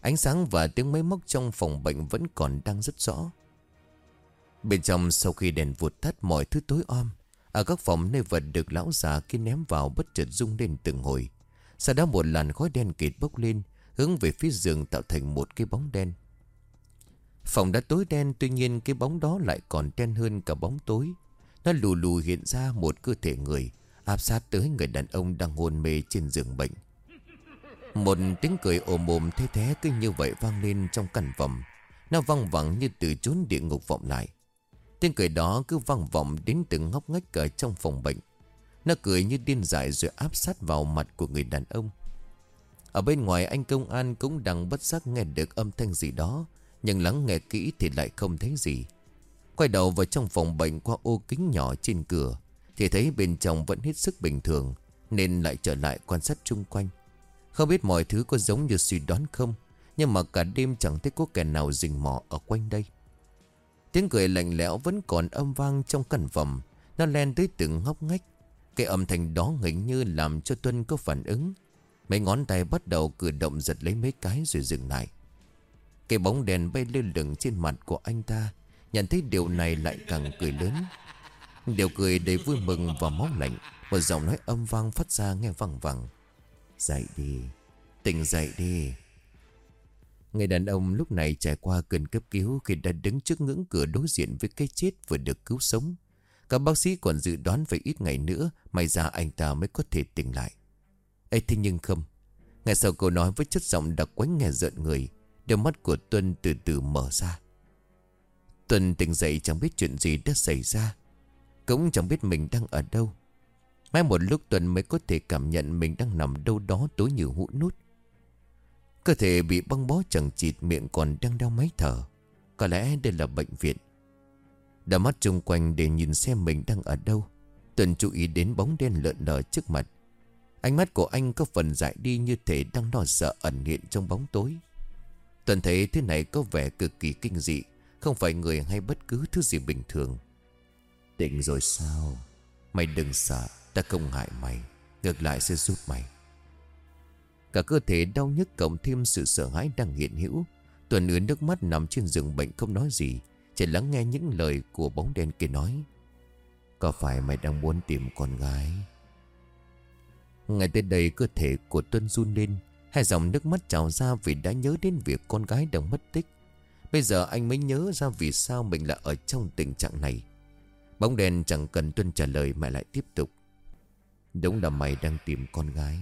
Ánh sáng và tiếng máy móc trong phòng bệnh vẫn còn đang rất rõ. Bên trong sau khi đèn vụt tắt, mọi thứ tối om. Ở các phòng, nơi vật được lão già kia ném vào bất chợt rung lên từng hồi. Sau đó một làn khói đen kịt bốc lên Hướng về phía giường tạo thành một cái bóng đen. Phòng đã tối đen, Tuy nhiên cái bóng đó lại còn đen hơn cả bóng tối. Nó lù lù hiện ra một cơ thể người, Áp sát tới người đàn ông đang hôn mê trên giường bệnh. Một tiếng cười ồm ồm thế thế cứ như vậy vang lên trong căn phòng. Nó văng vẳng như từ chốn địa ngục vọng lại. Tiếng cười đó cứ vang vọng đến từng ngóc ngách ở trong phòng bệnh. Nó cười như điên dại rồi áp sát vào mặt của người đàn ông. Ở bên ngoài anh công an cũng đang bất giác nghe được âm thanh gì đó, Nhưng lắng nghe kỹ thì lại không thấy gì. Quay đầu vào trong phòng bệnh qua ô kính nhỏ trên cửa, Thì thấy bên trong vẫn hết sức bình thường, Nên lại trở lại quan sát chung quanh. Không biết mọi thứ có giống như suy đoán không, Nhưng mà cả đêm chẳng thấy có kẻ nào rình mò ở quanh đây. Tiếng cười lạnh lẽo vẫn còn âm vang trong căn phòng, Nó len tới từng ngóc ngách. Cái âm thanh đó hình như làm cho Tuân có phản ứng. Mấy ngón tay bắt đầu cử động giật lấy mấy cái rồi dừng lại Cái bóng đèn bay lơ lửng trên mặt của anh ta, Nhận thấy điều này lại càng cười lớn Điều cười đầy vui mừng và máu lạnh, Một giọng nói âm vang phát ra nghe vang vẳng Dậy đi, Tỉnh dậy đi Người đàn ông lúc này trải qua cơn cấp cứu khi đã đứng trước ngưỡng cửa đối diện với cái chết vừa được cứu sống. Các bác sĩ còn dự đoán phải ít ngày nữa, may ra anh ta mới có thể tỉnh lại ấy thế nhưng không. Ngay sau câu nói với chất giọng đặc quánh nghe giận người, đôi mắt của Tuân từ từ mở ra. Tuân tỉnh dậy chẳng biết chuyện gì đã xảy ra. Cũng chẳng biết mình đang ở đâu. Mai một lúc Tuân mới có thể cảm nhận mình đang nằm đâu đó tối như hũ nút. Cơ thể bị băng bó chẳng chịt miệng còn đang đau máy thở Có lẽ đây là bệnh viện đã mắt chung quanh để nhìn xem mình đang ở đâu Tuần chú ý đến bóng đen lợn lờ trước mặt Ánh mắt của anh có phần dại đi như thể đang lo sợ ẩn hiện trong bóng tối. Tuần thấy thế này có vẻ cực kỳ kinh dị Không phải người hay bất cứ thứ gì bình thường. Tỉnh rồi sao? Mày đừng sợ Ta không hại mày Ngược lại sẽ giúp mày. Cả cơ thể đau nhức cộng thêm sự sợ hãi đang hiện hữu. Tuần ướn nước mắt nằm trên giường bệnh không nói gì Chỉ lắng nghe những lời của bóng đen kia nói. Có phải mày đang muốn tìm con gái ngay tới đây cơ thể của Tuân run lên, Hai dòng nước mắt trào ra vì đã nhớ đến việc con gái đang mất tích. Bây giờ anh mới nhớ ra vì sao mình lại ở trong tình trạng này. Bóng đèn chẳng cần Tuân trả lời mà lại tiếp tục. Đúng là mày đang tìm con gái.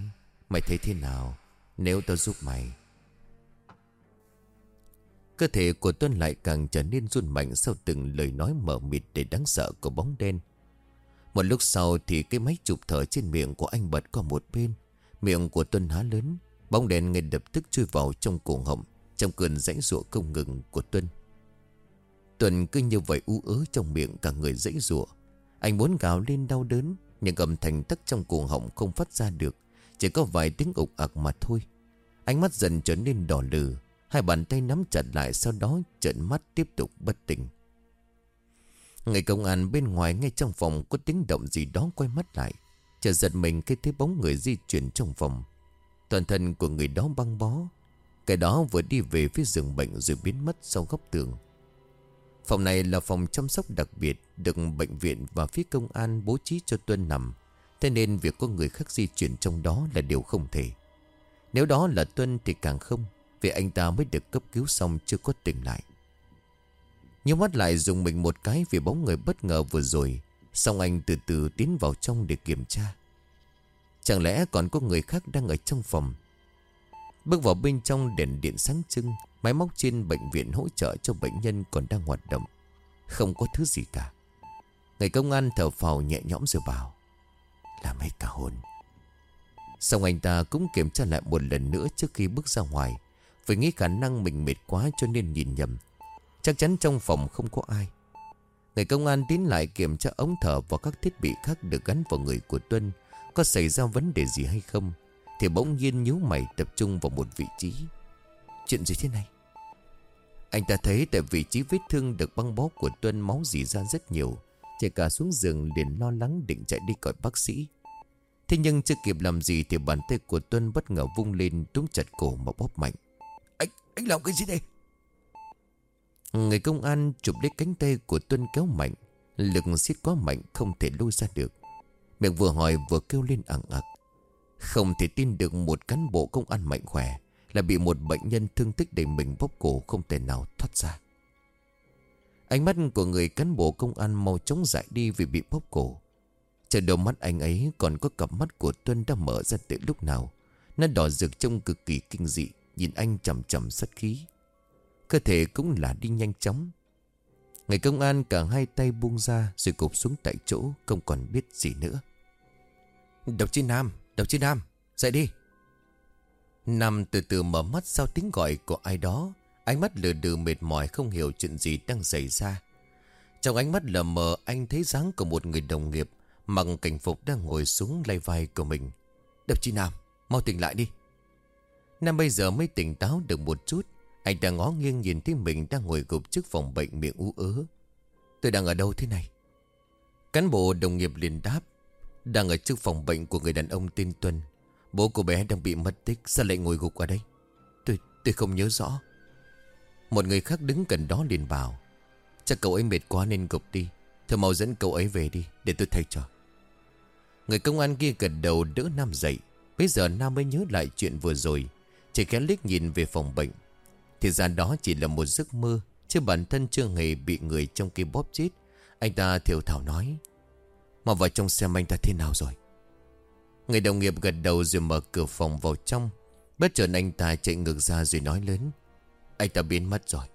Mày thấy thế nào? Nếu tao giúp mày. Cơ thể của Tuân lại càng trở nên run mạnh Sau từng lời nói mở mịt để đáng sợ của bóng đen. Một lúc sau thì cái máy chụp thở trên miệng của anh bật qua một bên. Miệng của Tuân há lớn, Bóng đèn ngay lập tức chui vào trong cổ họng, Trong cơn rãnh rụa không ngừng của Tuân. Tuân cứ như vậy u ớ trong miệng cả người dãy rụa. Anh muốn gào lên đau đớn, Nhưng âm thanh tắc trong cổ họng không phát ra được, chỉ có vài tiếng ục ạc mà thôi. Ánh mắt dần trở nên đỏ lừ, Hai bàn tay nắm chặt lại Sau đó trợn mắt tiếp tục bất tỉnh. Người công an bên ngoài Ngay trong phòng có tiếng động gì đó Quay mắt lại. Chợt giật mình khi thấy bóng người di chuyển trong phòng. Toàn thân của người đó băng bó. Cái đó vừa đi về phía giường bệnh Rồi biến mất sau góc tường. Phòng này là phòng chăm sóc đặc biệt, Được bệnh viện và phía công an bố trí cho Tuân nằm. Thế nên việc có người khác di chuyển trong đó là điều không thể. Nếu đó là Tuân thì càng không, Vì anh ta mới được cấp cứu xong chưa có tỉnh lại. Nhưng mắt lại dùng mình một cái vì bóng người bất ngờ vừa rồi. Xong anh từ từ tiến vào trong để kiểm tra. Chẳng lẽ còn có người khác đang ở trong phòng? Bước vào bên trong đèn điện sáng trưng, Máy móc trên bệnh viện hỗ trợ cho bệnh nhân còn đang hoạt động. Không có thứ gì cả. Người công an thở phào nhẹ nhõm rồi bảo, Là mấy cả hồn? Xong anh ta cũng kiểm tra lại một lần nữa trước khi bước ra ngoài, Vì nghĩ khả năng mình mệt quá cho nên nhìn nhầm. Chắc chắn trong phòng không có ai. Người công an tiến lại kiểm tra ống thở Và các thiết bị khác được gắn vào người của Tuân. Có xảy ra vấn đề gì hay không? Thì bỗng nhiên nhíu mày tập trung vào một vị trí. Chuyện gì thế này? Anh ta thấy tại vị trí vết thương được băng bó của Tuân máu dì ra rất nhiều. Chạy cả xuống giường liền lo lắng định chạy đi gọi bác sĩ. Thế nhưng chưa kịp làm gì Thì bàn tay của Tuân bất ngờ vung lên Túm chặt cổ mà bóp mạnh. Anh, anh làm cái gì đây? Người công an chụp lấy cánh tay của Tuân kéo mạnh, Lực xiết quá mạnh không thể lôi ra được. Miệng vừa hỏi vừa kêu lên ẳng ặc. Không thể tin được một cán bộ công an mạnh khỏe Là bị một bệnh nhân thương tích đầy mình bóp cổ không thể nào thoát ra. Ánh mắt của người cán bộ công an mau chóng dại đi vì bị bóp cổ. Trên đầu mắt anh ấy còn có cặp mắt của Tuân đã mở ra từ lúc nào. Nó đỏ rực trông cực kỳ kinh dị, Nhìn anh chầm chầm sắt khí. Cơ thể cũng là đi nhanh chóng. Người công an cả hai tay buông ra Rồi cụp xuống tại chỗ Không còn biết gì nữa. Độc chi Nam Độc chi Nam Dậy đi. Nam từ từ mở mắt sau tiếng gọi của ai đó. Ánh mắt lờ đừ mệt mỏi Không hiểu chuyện gì đang xảy ra. Trong ánh mắt lờ mờ Anh thấy dáng của một người đồng nghiệp Mặc cảnh phục đang ngồi xuống lay vai của mình. Độc chi Nam Mau tỉnh lại đi. Nam bây giờ mới tỉnh táo được một chút anh ta ngó nghiêng nhìn thấy mình đang ngồi gục trước phòng bệnh miệng ú ớ. Tôi đang ở đâu thế này? Cán bộ đồng nghiệp liền đáp. Đang ở trước phòng bệnh của người đàn ông tên Tuân. Bố của bé đang bị mất tích. Sao lại ngồi gục ở đây? Tôi, tôi không nhớ rõ. Một người khác đứng gần đó liền bảo. Chắc cậu ấy mệt quá nên gục đi. Thôi mau dẫn cậu ấy về đi. Để tôi thay cho. Người công an kia gật đầu đỡ Nam dậy. Bây giờ Nam mới nhớ lại chuyện vừa rồi. Chỉ khẽ liếc nhìn về phòng bệnh. Thì ra đó chỉ là một giấc mơ, Chứ bản thân chưa hề bị người trong kia bóp chết. Anh ta thiểu thảo nói, Mà vào trong xem anh ta thế nào rồi? Người đồng nghiệp gật đầu rồi mở cửa phòng vào trong. Bất chợt anh ta chạy ngược ra rồi nói lớn, Anh ta biến mất rồi.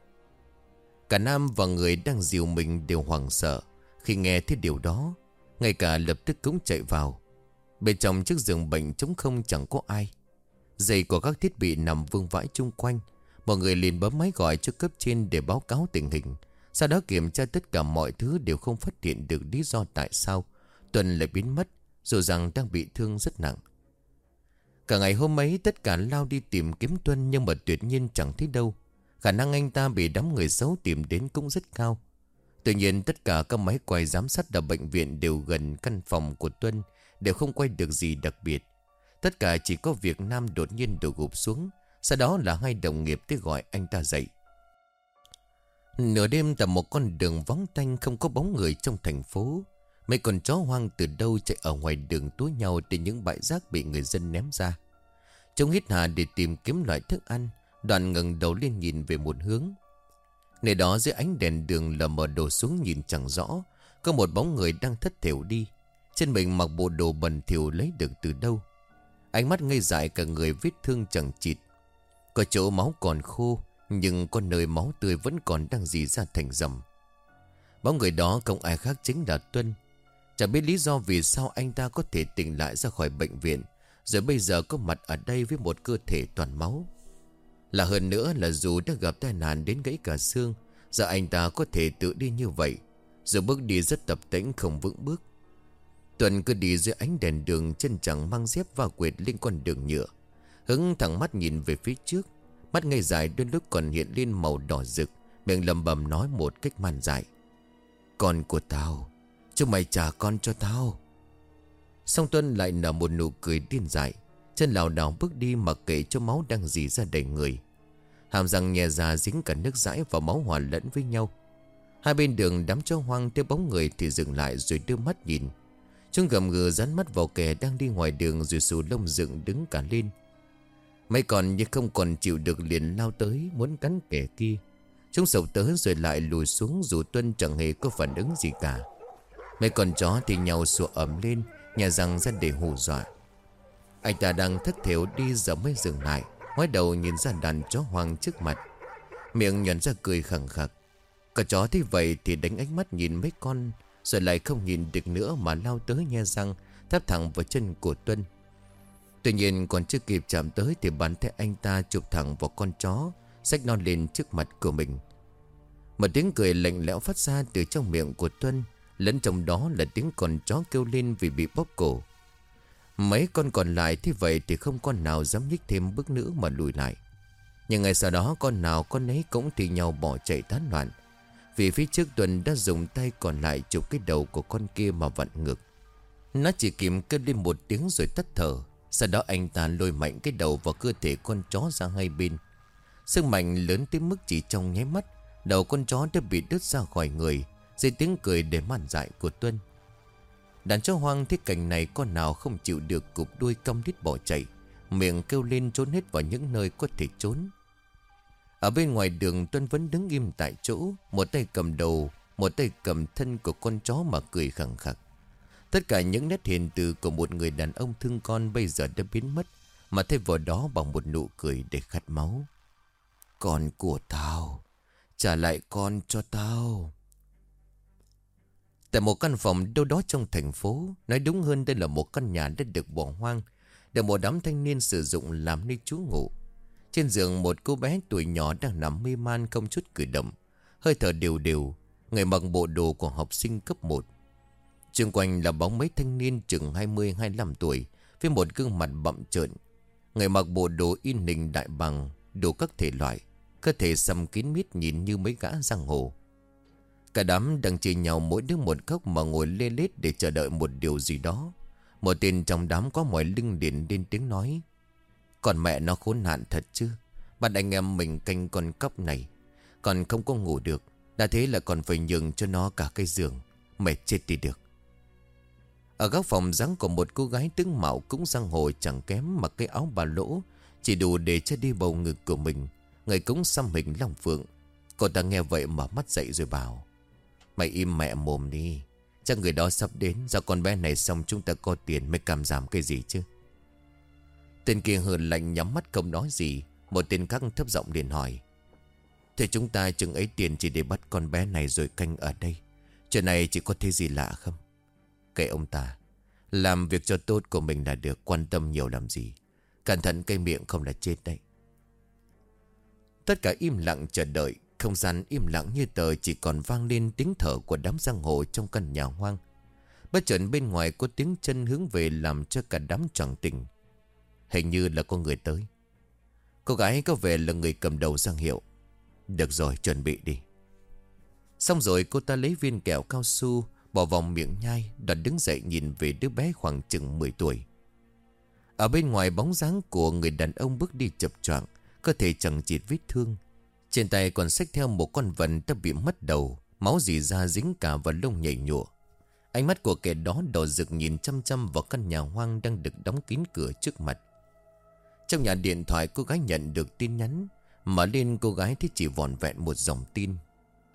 Cả Nam và người đang dìu mình đều hoảng sợ. Khi nghe thấy điều đó, Ngay cả lập tức cũng chạy vào. Bên trong chiếc giường bệnh trống không chẳng có ai. Giày của các thiết bị nằm vương vãi chung quanh. Mọi người liền bấm máy gọi cho cấp trên để báo cáo tình hình. Sau đó kiểm tra tất cả mọi thứ đều không phát hiện được lý do tại sao. Tuần lại biến mất, Dù rằng đang bị thương rất nặng. Cả ngày hôm ấy, tất cả lao đi tìm kiếm Tuân Nhưng mà tuyệt nhiên chẳng thấy đâu. Khả năng anh ta bị đám người xấu tìm đến cũng rất cao. Tuy nhiên, tất cả các máy quay giám sát ở bệnh viện đều gần căn phòng của Tuân, Đều không quay được gì đặc biệt. Tất cả chỉ có việc Nam đột nhiên đổ gục xuống sau đó là hai đồng nghiệp tới gọi anh ta dậy. Nửa đêm tại một con đường vắng tanh không có bóng người trong thành phố. Mấy con chó hoang từ đâu chạy ở ngoài đường túa nhau Từ những bãi rác bị người dân ném ra. Chúng hít hà để tìm kiếm loại thức ăn Đoàn ngẩng đầu lên nhìn về một hướng. Nơi đó dưới ánh đèn đường lờ mờ đổ xuống nhìn chẳng rõ, Có một bóng người đang thất thểu đi. Trên mình mặc bộ đồ bẩn thỉu lấy được từ đâu. Ánh mắt ngây dại cả người vết thương chẳng chịt có chỗ máu còn khô, Nhưng con nơi máu tươi vẫn còn đang dì ra thành dầm. Bóng người đó không ai khác chính là Tuân. Chẳng biết lý do vì sao anh ta có thể tỉnh lại ra khỏi bệnh viện, Rồi bây giờ có mặt ở đây với một cơ thể toàn máu. Là hơn nữa là dù đã gặp tai nạn đến gãy cả xương, Giờ anh ta có thể tự đi như vậy. Rồi bước đi rất tập tĩnh, không vững bước. Tuần cứ đi dưới ánh đèn đường chân chẳng mang dép và quệt lên con đường nhựa. Hứng thẳng mắt nhìn về phía trước. Mắt ngây dài đôi lúc còn hiện lên màu đỏ rực, Miệng lầm bầm nói một cách man dại. Con của tao Chúng mày trả con cho tao. Song Tuân lại nở một nụ cười điên dại, Chân lào đảo bước đi mặc kệ cho máu đang dì ra đầy người. Hàm răng nhè ra dính cả nước dãi và máu hòa lẫn với nhau. Hai bên đường đám cho hoang theo bóng người thì dừng lại rồi đưa mắt nhìn. Chúng gầm gừ dán mắt vào kẻ đang đi ngoài đường rồi xù lông dựng đứng cả lên. Mấy con như không còn chịu được liền lao tới Muốn cắn kẻ kia. Chúng sầu tới rồi lại lùi xuống Dù Tuân chẳng hề có phản ứng gì cả. Mấy con chó thì nhau sủa ẩm lên, Nhà răng ra để hù dọa. Anh ta đang thất thiểu đi giờ mới dừng lại, Ngoái đầu nhìn ra đàn chó hoang trước mặt. Miệng nhận ra cười khẳng khặc. Cả chó thấy vậy thì đánh ánh mắt nhìn mấy con, Rồi lại không nhìn được nữa mà lao tới nhe răng, Thắp thẳng vào chân của Tuân. Tuy nhiên còn chưa kịp chạm tới Thì bàn tay anh ta chụp thẳng vào con chó, Xách non lên trước mặt của mình. Một tiếng cười lạnh lẽo phát ra từ trong miệng của Tuân, Lẫn trong đó là tiếng con chó kêu lên vì bị bóp cổ. Mấy con còn lại thế vậy thì không con nào dám nhích thêm bước nữa mà lùi lại. Nhưng ngày sau đó con nào con nấy cũng thì nhau bỏ chạy tán loạn. Vì phía trước Tuân đã dùng tay còn lại chụp cái đầu của con kia mà vặn ngược. Nó chỉ kìm kêu lên một tiếng rồi tắt thở. Sau đó anh ta lôi mạnh cái đầu vào cơ thể con chó ra hai bên. Sức mạnh lớn tới mức chỉ trong nháy mắt, Đầu con chó đã bị đứt ra khỏi người Dưới tiếng cười để màn dại của Tuân. Đàn chó hoang thấy cảnh này Con nào không chịu được cụp đuôi cong đít bỏ chạy, Miệng kêu lên trốn hết vào những nơi có thể trốn. Ở bên ngoài đường, Tuân vẫn đứng im tại chỗ, Một tay cầm đầu, Một tay cầm thân của con chó mà cười khẳng khặc. Tất cả những nét hiền từ của một người đàn ông thương con bây giờ đã biến mất, Mà thay vào đó bằng một nụ cười để khát máu. Con của tao, Trả lại con cho tao. Tại một căn phòng đâu đó trong thành phố, Nói đúng hơn đây là một căn nhà đã được bỏ hoang Được một đám thanh niên sử dụng làm nơi trú ngụ. Trên giường, một cô bé tuổi nhỏ đang nằm mê man không chút cử động, Hơi thở đều đều, Người mặc bộ đồ của học sinh cấp 1 Trường quanh là bóng mấy thanh niên chừng 20-25 tuổi, Với một gương mặt bậm trợn Người mặc bộ đồ in hình đại bằng Đồ các thể loại, Cơ thể sầm kín mít nhìn như mấy gã giang hồ Cả đám đang chơi nhau mỗi đứa một góc mà ngồi lê lết để chờ đợi một điều gì đó. Một tên trong đám có mọi lưng điện lên tiếng nói. Còn mẹ nó khốn nạn thật chứ. Bắt anh em mình canh con cóc này. Còn không có ngủ được. Đã thế là còn phải nhường cho nó cả cái giường. Mệt chết đi được. Ở góc phòng dáng của một cô gái tướng mạo cũng sang hồ chẳng kém mặc cái áo bà lỗ. Chỉ đủ để cho đi bầu ngực của mình. Người cũng xăm hình lòng phượng. Cô ta nghe vậy mở mắt dậy rồi bảo. Mày im mẹ mồm đi Chắc người đó sắp đến, Do con bé này xong chúng ta có tiền Mới cảm giảm cái gì chứ Tên kia hờn lạnh nhắm mắt không nói gì Một tên khác thấp giọng liền hỏi, Thế chúng ta chừng ấy tiền chỉ để bắt con bé này rồi canh ở đây Chuyện này chỉ có thế gì lạ không Kệ ông ta Làm việc cho tốt của mình là được Quan tâm nhiều làm gì Cẩn thận cây miệng không là chết đấy Tất cả im lặng chờ đợi không gian im lặng như tờ chỉ còn vang lên tiếng thở của đám giang hồ trong căn nhà hoang. Bất chợt bên ngoài có tiếng chân hướng về làm cho cả đám tròn tình. Hình như là có người tới. Cô gái có vẻ là người cầm đầu giang hiệu. Được rồi, chuẩn bị đi. Xong rồi cô ta lấy viên kẹo cao su bỏ vào miệng nhai đoạn đứng dậy nhìn về đứa bé khoảng chừng 10 tuổi. Ở bên ngoài bóng dáng của người đàn ông bước đi chập choạng, cơ thể chẳng chịt vết thương. Trên tay còn xách theo một con vật đã bị mất đầu Máu dì ra dính cả vào lông nhảy nhụa Ánh mắt của kẻ đó đỏ rực nhìn chăm chăm vào căn nhà hoang đang được đóng kín cửa trước mặt Trong nhà điện thoại cô gái nhận được tin nhắn Mở lên cô gái thì chỉ vòn vẹn một dòng tin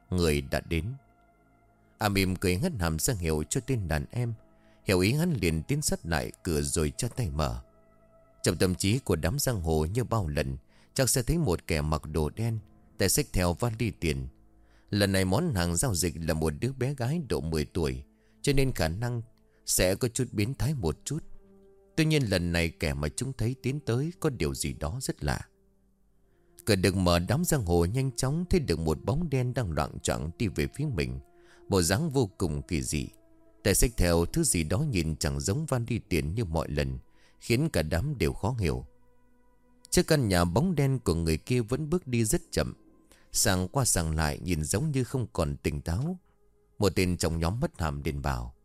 Người đã đến À, A mìm cười ngất hàm sang hiệu cho tên đàn em. Hiểu ý hắn liền tiến sát lại cửa rồi cho tay mở. Trong tâm trí của đám giang hồ như bao lần, Chắc sẽ thấy một kẻ mặc đồ đen tài xách theo vali tiền. Lần này món hàng giao dịch là một đứa bé gái độ 10 tuổi, Cho nên khả năng sẽ có chút biến thái một chút. Tuy nhiên lần này kẻ mà chúng thấy tiến tới có điều gì đó rất lạ. Cửa được mở, đám giang hồ nhanh chóng thấy được một bóng đen đang loạn trọng đi về phía mình. Bộ dáng vô cùng kỳ dị. Tay xách theo thứ gì đó nhìn chẳng giống van đi tiền như mọi lần, Khiến cả đám đều khó hiểu. Trước căn nhà bóng đen của người kia vẫn bước đi rất chậm. Sang qua sang lại nhìn giống như không còn tỉnh táo. Một tên trong nhóm mất hàm đền bảo,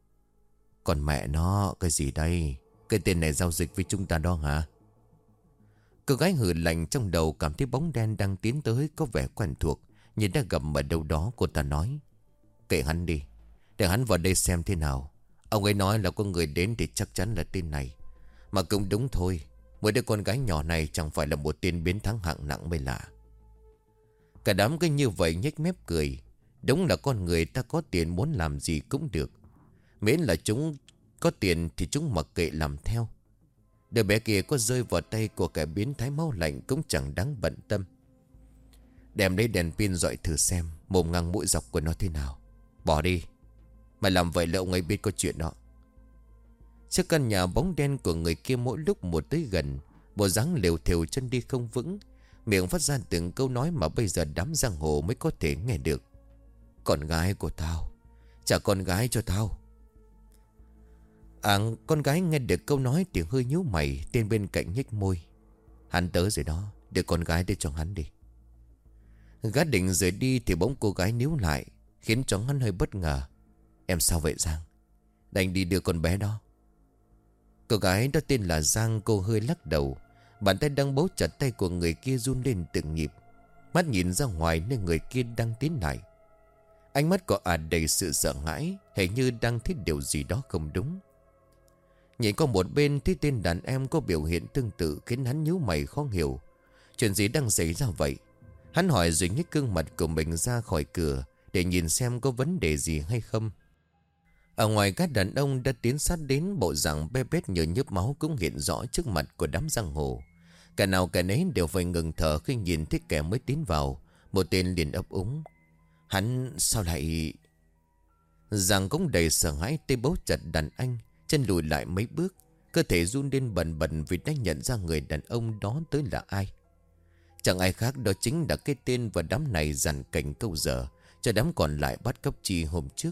Còn mẹ nó, cái gì đây? Cái tên này giao dịch với chúng ta đó hả? Cô gái hử lạnh trong đầu cảm thấy bóng đen đang tiến tới có vẻ quen thuộc Nhìn đã gặp ở đâu đó cô ta nói Kệ hắn đi. Để hắn vào đây xem thế nào. Ông ấy nói là có người đến thì chắc chắn là tên này. Mà cũng đúng thôi. Mỗi đứa con gái nhỏ này chẳng phải là một tên biến thắng hạng nặng mới lạ. Cả đám cứ như vậy nhếch mép cười. Đúng là con người ta có tiền muốn làm gì cũng được. Miễn là chúng có tiền thì chúng mặc kệ làm theo. Đứa bé kia có rơi vào tay của kẻ biến thái máu lạnh cũng chẳng đáng bận tâm. Đem lấy đèn pin dọi thử xem, Mồm ngang mũi dọc của nó thế nào. Bỏ đi. Mày làm vậy là ông ấy biết có chuyện đó? Trước căn nhà bóng đen của người kia mỗi lúc một tới gần. Bộ dáng liều thều chân đi không vững. Miệng phát ra từng câu nói mà bây giờ đám giang hồ mới có thể nghe được. Con gái của tao. Trả con gái cho tao. À con gái nghe được câu nói thì hơi nhíu mày, Tên bên cạnh nhếch môi. Hắn tới rồi đó, Để con gái để cho hắn đi. Gã định rời đi thì bỗng cô gái níu lại. Khiến cho hắn hơi bất ngờ. Em sao vậy Giang? Đành đi đưa con bé đó. Cô gái đó tên là Giang, cô hơi lắc đầu. Bàn tay đang bấu chặt tay của người kia run lên từng nhịp. Mắt nhìn ra ngoài nơi người kia đang tiến lại. Ánh mắt của ả đầy sự sợ hãi, Hình như đang thấy điều gì đó không đúng. Nhìn qua một bên, thấy tên đàn em có biểu hiện tương tự Khiến hắn nhíu mày khó hiểu. Chuyện gì đang xảy ra vậy? Hắn hỏi rồi nhích gương mặt của mình ra khỏi cửa. Để nhìn xem có vấn đề gì hay không. Ở ngoài các đàn ông đã tiến sát đến, Bộ rằng bê bết nhờ nhớp máu Cũng hiện rõ trước mặt của đám giang hồ. Cả nào cả nấy đều phải ngừng thở Khi nhìn thấy kẻ mới tiến vào. Một tên liền ấp úng. Hắn sao lại Giang cũng đầy sợ hãi Tê bấu chặt đàn anh, Chân lùi lại mấy bước. Cơ thể run lên bần bần Vì đã nhận ra người đàn ông đó tới là ai. Chẳng ai khác đó chính là cái tên và đám này dàn cảnh câu giờ. Cho đám còn lại bắt cóc chi hôm trước.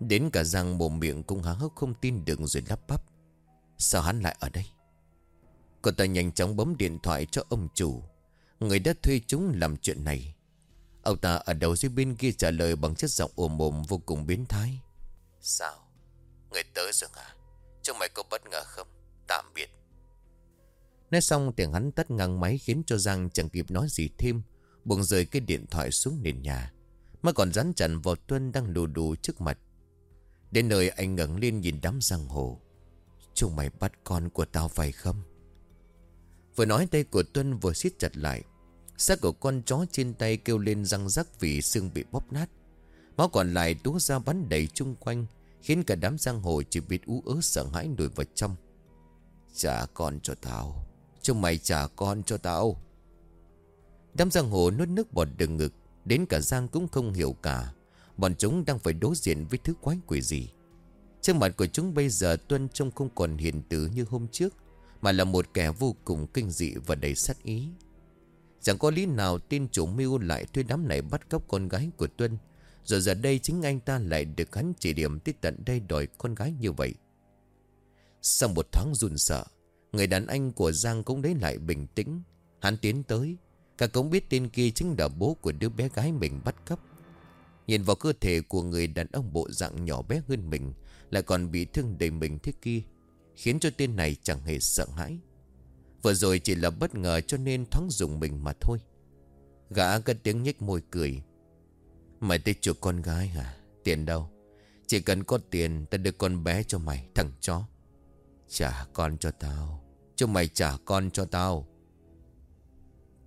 Đến cả Giang mồm miệng cũng há hốc không tin được rồi lắp bắp. Sao hắn lại ở đây? Cô ta nhanh chóng bấm điện thoại cho ông chủ. Người đã thuê chúng làm chuyện này. Ông ta ở đầu dưới bên kia trả lời bằng chất giọng ồm ồm vô cùng biến thái. Sao? Người tới rồi à Chúng mày có bất ngờ không? Tạm biệt. Nói xong tiếng hắn tắt ngang máy khiến cho Giang chẳng kịp nói gì thêm Buông rơi cái điện thoại xuống nền nhà, Mà còn dán chặn vào Tuân đang lù đù trước mặt. Đến nơi anh ngẩng lên nhìn đám giang hồ. Chúng mày bắt con của tao phải không? Vừa nói tay của Tuân vừa siết chặt lại. Xác của con chó trên tay kêu lên răng rắc vì xương bị bóp nát. Máu còn lại túa ra bắn đầy chung quanh, Khiến cả đám giang hồ chỉ biết ú ớ sợ hãi đuổi vào trong. Trả con cho tao. Chúng mày trả con cho tao. Đám giang hồ nuốt nước bọt đường ngực, Đến cả Giang cũng không hiểu cả. Bọn chúng đang phải đối diện với thứ quái quỷ gì? Trước mặt của chúng bây giờ Tuân trông không còn hiền tử như hôm trước, Mà là một kẻ vô cùng kinh dị và đầy sát ý. Chẳng có lý nào tin chủ mưu lại thuê đám này bắt cóc con gái của Tuân, Rồi giờ đây chính anh ta lại được hắn chỉ điểm tới tận đây đòi con gái như vậy. Sau một thoáng run sợ, Người đàn anh của Giang cũng lấy lại bình tĩnh. Hắn tiến tới Cả cũng biết tên kia chính là bố của đứa bé gái mình bắt cóc. Nhìn vào cơ thể của người đàn ông bộ dạng nhỏ bé hơn mình, Lại còn bị thương đầy mình thế kia, Khiến cho tên này chẳng hề sợ hãi. Vừa rồi chỉ là bất ngờ cho nên thoáng dùng mình mà thôi. Gã cất tiếng nhếch môi cười. Mày tới chuộc con gái hả? Tiền đâu? Chỉ cần có tiền, ta đưa con bé cho mày, thằng chó. Trả con cho tao. Cho mày trả con cho tao.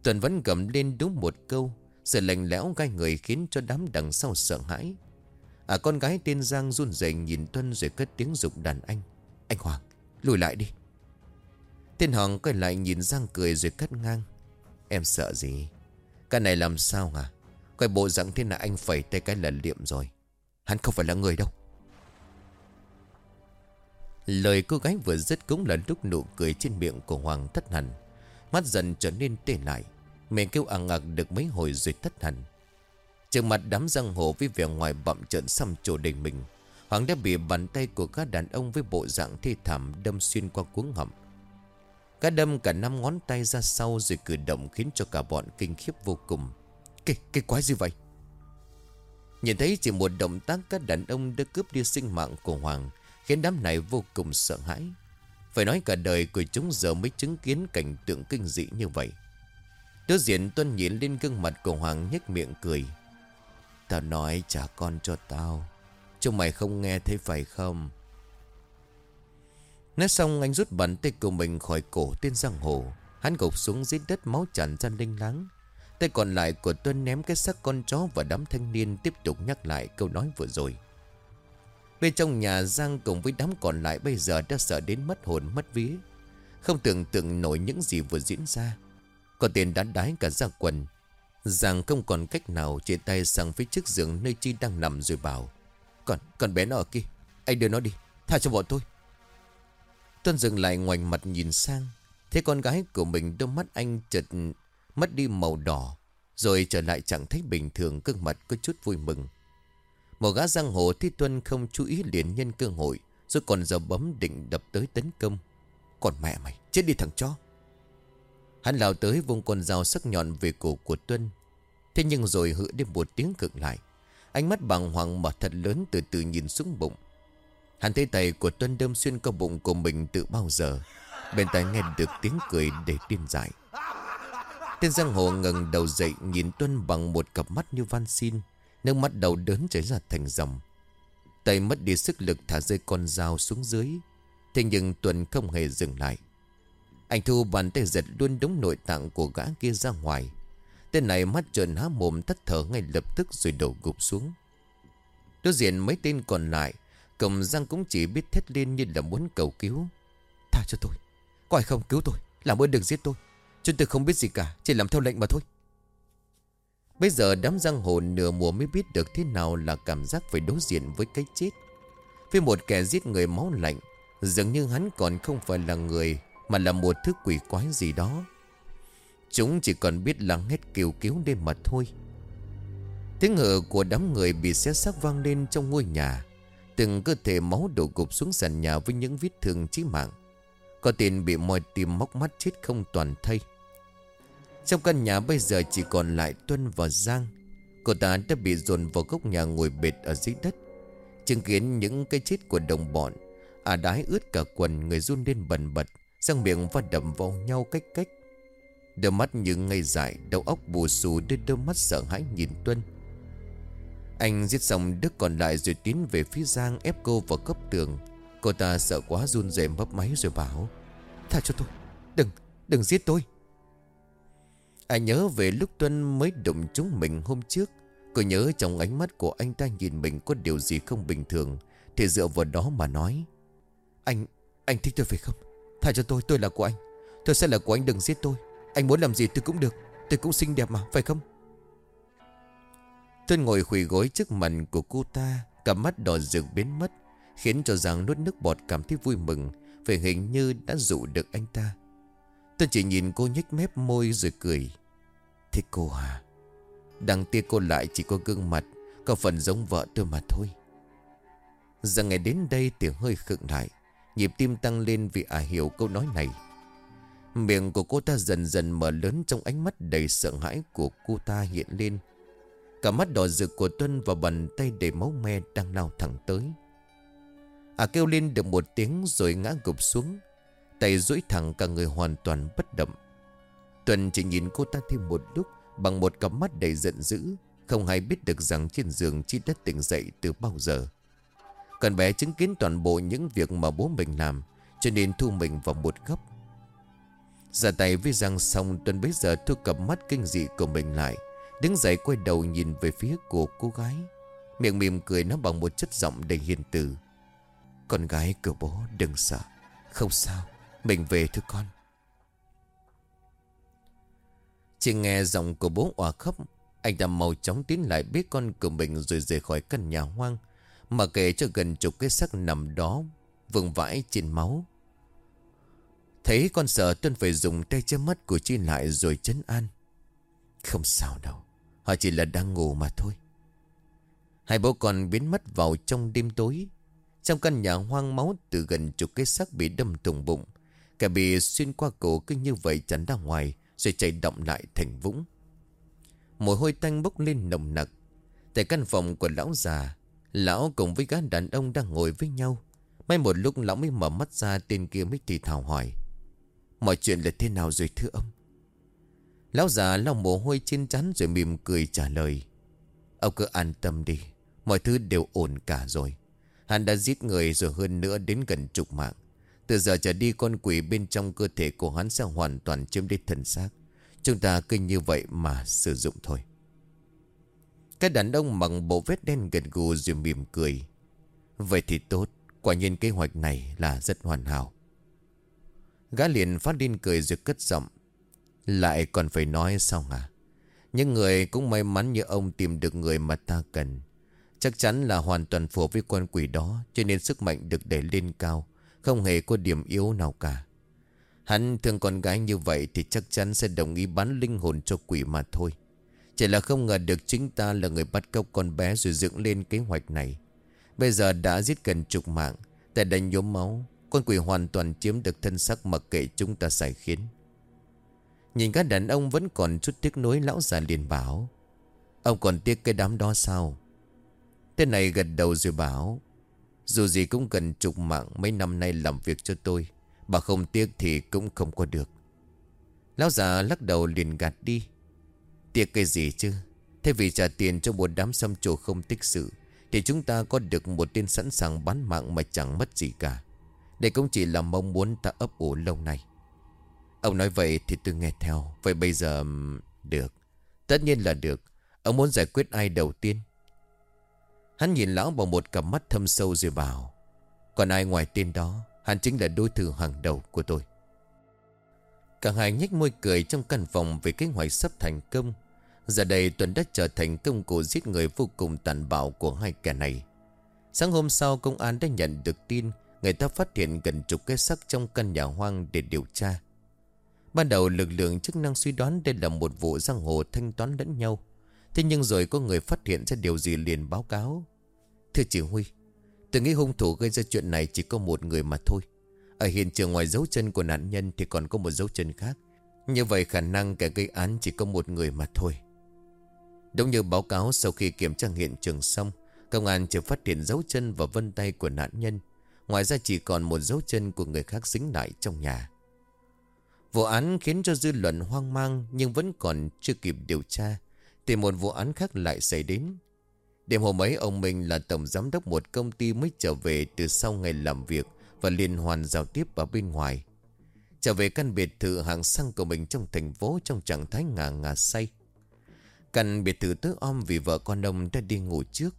Tuần vẫn cầm lên đúng một câu, Sự lạnh lẽo gai người khiến cho đám đằng sau sợ hãi. À con gái tên Giang run rẩy nhìn Tuân rồi cất tiếng dục đàn anh. Anh Hoàng, lùi lại đi. Tên Hoàng quay lại nhìn Giang cười rồi cắt ngang. Em sợ gì? Cái này làm sao hả? Coi bộ dạng thế là anh phải tay cái là liệm rồi. Hắn không phải là người đâu. Lời cô gái vừa dứt cũng là lúc nụ cười trên miệng của Hoàng thất hẳn. Mắt dần trở nên tê lại. Mình kêu à ẳng ạc được mấy hồi rồi thất hẳn Trường mặt đám giang hồ với vẻ ngoài bậm trợn xăm trổ đầy mình Hoàng đã bị bàn tay của các đàn ông với bộ dạng thi thảm đâm xuyên qua cuống họng. Cá đâm cả năm ngón tay ra sau rồi cử động khiến cho cả bọn kinh khiếp vô cùng. Cái, cái quái gì vậy? Nhìn thấy chỉ một động tác các đàn ông đã cướp đi sinh mạng của Hoàng Khiến đám này vô cùng sợ hãi. Phải nói cả đời của chúng giờ mới chứng kiến cảnh tượng kinh dị như vậy. Đối diện Tuân nhìn lên gương mặt của Hoàng nhếch miệng cười. Tao nói trả con cho tao. Chúng mày không nghe thấy phải không? Nói xong, anh rút bàn tay của mình khỏi cổ tên giang hồ. Hắn gục xuống dưới đất máu tràn ra linh láng. Tay còn lại của Tuân ném cái xác con chó và đám thanh niên tiếp tục nhắc lại câu nói vừa rồi. Bên trong nhà Giang cùng với đám còn lại bây giờ đã sợ đến mất hồn, mất vía. Không tưởng tượng nổi những gì vừa diễn ra. Con tiền đã đái cả ra quần. Giang không còn cách nào chỉ tay sang phía trước giường nơi Chi đang nằm rồi bảo Còn, còn bé nó ở kia Anh đưa nó đi, tha cho bọn tôi. Tuân dừng lại ngoảnh mặt nhìn sang Thấy con gái của mình đôi mắt anh chợt mất đi màu đỏ Rồi trở lại chẳng thấy bình thường Cương mặt có chút vui mừng. Một gã giang hồ thi tuân không chú ý liền nhân cơ hội Rồi còn giờ bấm định đập tới tấn công. Còn mẹ mày chết đi thằng chó. Hắn lao tới vùng con dao sắc nhọn về cổ của Tuân. Thế nhưng rồi hự đêm một tiếng cực lại. Ánh mắt bằng hoàng mở thật lớn từ từ nhìn xuống bụng. Hắn thấy tay của Tuân đâm xuyên qua bụng của mình từ bao giờ. Bên tai nghe được tiếng cười để điên dại. Tên giang hồ ngẩng đầu dậy Nhìn Tuân bằng một cặp mắt như van xin. Nước mắt đầu đớn chảy ra thành dòng. Tay mất đi sức lực thả rơi con dao xuống dưới. Thế nhưng Tuân không hề dừng lại. Anh Thu bàn tay giật luôn đống nội tạng của gã kia ra ngoài. Tên này mắt trợn há mồm thất thở ngay lập tức rồi đổ gục xuống. Đối diện mấy tên còn lại, Cầm răng cũng chỉ biết thét lên như là muốn cầu cứu. Tha cho tôi. Có ai không cứu tôi? Làm ơn đừng giết tôi. Chúng tôi không biết gì cả, Chỉ làm theo lệnh mà thôi. Bây giờ đám giang hồ nửa mùa mới biết được thế nào là cảm giác phải đối diện với cái chết. Với một kẻ giết người máu lạnh, Dường như hắn còn không phải là người mà là một thứ quỷ quái gì đó. Chúng chỉ còn biết lắng hết kêu cứu đêm mà thôi. Tiếng hờ của đám người bị xé xác vang lên trong ngôi nhà. Từng cơ thể máu đổ gục xuống sàn nhà với những vết thương chí mạng. Có tên bị moi tim móc mắt chết không toàn thây Trong căn nhà bây giờ chỉ còn lại Tuân và Giang. Cô ta đã bị dồn vào góc nhà ngồi bệt ở dưới đất, Chứng kiến những cái chết của đồng bọn. À đái ướt cả quần, người run lên bần bật. Răng miệng va đầm vào nhau cách cách. Đôi mắt như ngây dại Đầu óc bù xù đưa đôi mắt sợ hãi nhìn Tuân. Anh giết xong đứa còn lại rồi tiến về phía Giang ép cô vào cấp tường. Cô ta sợ quá run rẩy mấp máy rồi bảo Tha cho tôi Đừng, đừng giết tôi. Anh nhớ về lúc Tuân mới đụng chúng mình hôm trước. Cô nhớ trong ánh mắt của anh ta nhìn mình có điều gì không bình thường Thì dựa vào đó mà nói Anh, anh thích tôi phải không? Thả cho tôi, tôi là của anh. Tôi sẽ là của anh đừng giết tôi. Anh muốn làm gì tôi cũng được. Tôi cũng xinh đẹp mà phải không? Tôi ngồi khủy gối trước mặt của cô ta Cả mắt đỏ rực biến mất Khiến cho Giang nuốt nước bọt cảm thấy vui mừng Về hình như đã dụ được anh ta. Tôi chỉ nhìn cô nhếch mép môi rồi cười. Thế cô à Đằng tia cô lại chỉ có gương mặt Có phần giống vợ tôi mà thôi. Giang ngày đến đây thì hơi khựng lại. Nhịp tim tăng lên vì à hiểu câu nói này Miệng của cô ta dần dần mở lớn trong ánh mắt đầy sợ hãi của cô ta hiện lên. Cả mắt đỏ rực của Tuân và bàn tay đầy máu me đang lao thẳng tới. À kêu lên được một tiếng rồi ngã gục xuống. Tay duỗi thẳng cả người hoàn toàn bất động. Tuân chỉ nhìn cô ta thêm một lúc bằng một cặp mắt đầy giận dữ. Không hay biết được rằng trên giường chị đã tỉnh dậy từ bao giờ. Còn bé chứng kiến toàn bộ những việc mà bố mình làm, cho nên thu mình vào một góc. Giả tay với răng xong, Tuấn bấy giờ thu cặp mắt kinh dị của mình lại, Đứng dậy quay đầu nhìn về phía của cô gái. Miệng mỉm cười nó bằng một chất giọng đầy hiền từ. Con gái của bố, đừng sợ. Không sao, Mình về thôi con. Chỉ nghe giọng của bố òa khóc, Anh ta mau chóng tiến lại biết con của mình Rồi rời khỏi căn nhà hoang. Mà kể cho gần chục cái xác nằm đó Vương vãi trên máu Thấy con sợ Tuân phải dùng tay che mắt của Chi lại rồi chấn an. Không sao đâu. Họ chỉ là đang ngủ mà thôi. Hai bố con biến mất vào trong đêm tối. Trong căn nhà hoang máu từ gần chục cái xác bị đâm thùng bụng. Cả bị xuyên qua cổ cứ như vậy chắn ra ngoài rồi chạy động lại thành vũng. Mùi hôi tanh bốc lên nồng nặc. Tại căn phòng của lão già, lão cùng với gã đàn ông đang ngồi với nhau. May một lúc lão mới mở mắt ra, tên kia mới thì thào hỏi. Mọi chuyện là thế nào rồi thưa ông? Lão già lau mồ hôi trên chắn rồi mỉm cười trả lời. Ông cứ an tâm đi, Mọi thứ đều ổn cả rồi. Hắn đã giết người rồi hơn nữa đến gần chục mạng. Từ giờ trở đi, con quỷ bên trong cơ thể của hắn sẽ hoàn toàn chiếm đi thần xác. Chúng ta cứ như vậy mà sử dụng thôi. Cái đàn ông mặc bộ vết đen gần gù rồi mỉm cười. Vậy thì tốt, Quả nhiên kế hoạch này là rất hoàn hảo. Gã liền phát điên cười rồi cất giọng. Lại còn phải nói sao hả? Những người cũng may mắn như ông tìm được người mà ta cần. Chắc chắn là hoàn toàn phù với con quỷ đó, Cho nên sức mạnh được đẩy lên cao, Không hề có điểm yếu nào cả. Hắn thương con gái như vậy Thì chắc chắn sẽ đồng ý bán linh hồn cho quỷ mà thôi. Chỉ là không ngờ được chính ta là người bắt cóc con bé rồi dựng lên kế hoạch này. Bây giờ đã giết gần chục mạng Tại đánh nhóm máu, Con quỷ hoàn toàn chiếm được thân sắc mặc kệ chúng ta giải khiến. Nhìn các đàn ông vẫn còn chút tiếc nối lão già liền bảo, Ông còn tiếc cái đám đó sao? Tên này gật đầu rồi bảo, Dù gì cũng cần chục mạng, mấy năm nay làm việc cho tôi, Bà không tiếc thì cũng không có được. Lão già lắc đầu liền gạt đi. Tiếc cái gì chứ? Thay vì trả tiền cho một đám xâm trổ không tích sự, Thì chúng ta có được một tên sẵn sàng bán mạng mà chẳng mất gì cả. Đây cũng chỉ là mong muốn ta ấp ủ lâu nay. Ông nói vậy thì tôi nghe theo. Vậy bây giờ... Được. Tất nhiên là được. Ông muốn giải quyết ai đầu tiên? Hắn nhìn lão bằng một cặp mắt thâm sâu rồi bảo, Còn ai ngoài tên đó? Hắn chính là đối thủ hàng đầu của tôi. Cả hai nhếch môi cười trong căn phòng Về kế hoạch sắp thành công. Giờ đây Tuấn đã trở thành công cụ giết người vô cùng tàn bạo của hai kẻ này. Sáng hôm sau, công an đã nhận được tin Người ta phát hiện gần chục cái xác trong căn nhà hoang để điều tra. Ban đầu, lực lượng chức năng suy đoán đây là một vụ giang hồ thanh toán lẫn nhau. Thế nhưng rồi có người phát hiện ra điều gì liền báo cáo. Thưa chỉ huy, Tôi nghĩ hung thủ gây ra chuyện này chỉ có một người mà thôi. Ở hiện trường ngoài dấu chân của nạn nhân thì còn có một dấu chân khác. Như vậy khả năng kẻ gây án chỉ có một người mà thôi. Đúng như báo cáo sau khi kiểm tra hiện trường xong, Công an chỉ phát hiện dấu chân và vân tay của nạn nhân. Ngoài ra chỉ còn một dấu chân của người khác dính lại trong nhà. Vụ án khiến cho dư luận hoang mang Nhưng vẫn còn chưa kịp điều tra, Thì một vụ án khác lại xảy đến. Đêm hôm ấy, ông Minh là tổng giám đốc một công ty mới trở về từ sau ngày làm việc Và liên hoàn giao tiếp ở bên ngoài. Trở về căn biệt thự hàng xăng của mình trong thành phố trong trạng thái ngà ngà say. Căn biệt thự tối om vì vợ con ông đã đi ngủ trước.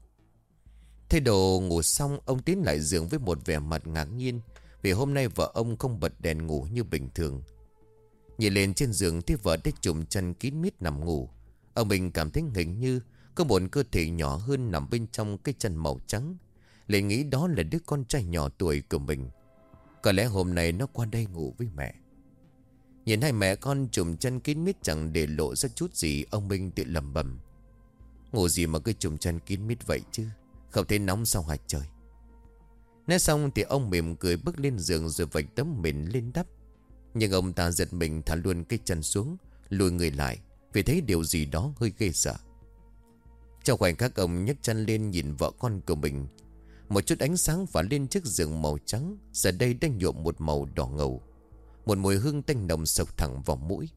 Thay đồ ngủ xong, ông tiến lại giường với một vẻ mặt ngạc nhiên Vì hôm nay vợ ông không bật đèn ngủ như bình thường. Nhìn lên trên giường thấy vợ đã trùm chân kín mít nằm ngủ. Ông mình cảm thấy hình như Có một cơ thể nhỏ hơn nằm bên trong cái chân màu trắng. Lại nghĩ đó là đứa con trai nhỏ tuổi của mình. Có lẽ hôm nay nó qua đây ngủ với mẹ. Nhìn hai mẹ con trùm chân kín mít chẳng để lộ ra chút gì, Ông Minh tự lầm bầm Ngủ gì mà cứ trùm chân kín mít vậy chứ? Không thấy nóng sao hả trời? Nói xong thì ông mỉm cười bước lên giường Rồi vạch tấm mình lên đắp. Nhưng ông ta giật mình thả luôn cái chân xuống, Lùi người lại, Vì thấy điều gì đó hơi ghê sợ. Trong khoảnh khắc ông nhấc chân lên nhìn vợ con của mình, Một chút ánh sáng phả lên chiếc giường màu trắng, Giờ đây đang nhuộm một màu đỏ ngầu một mùi hương tanh nồng sộc thẳng vào mũi.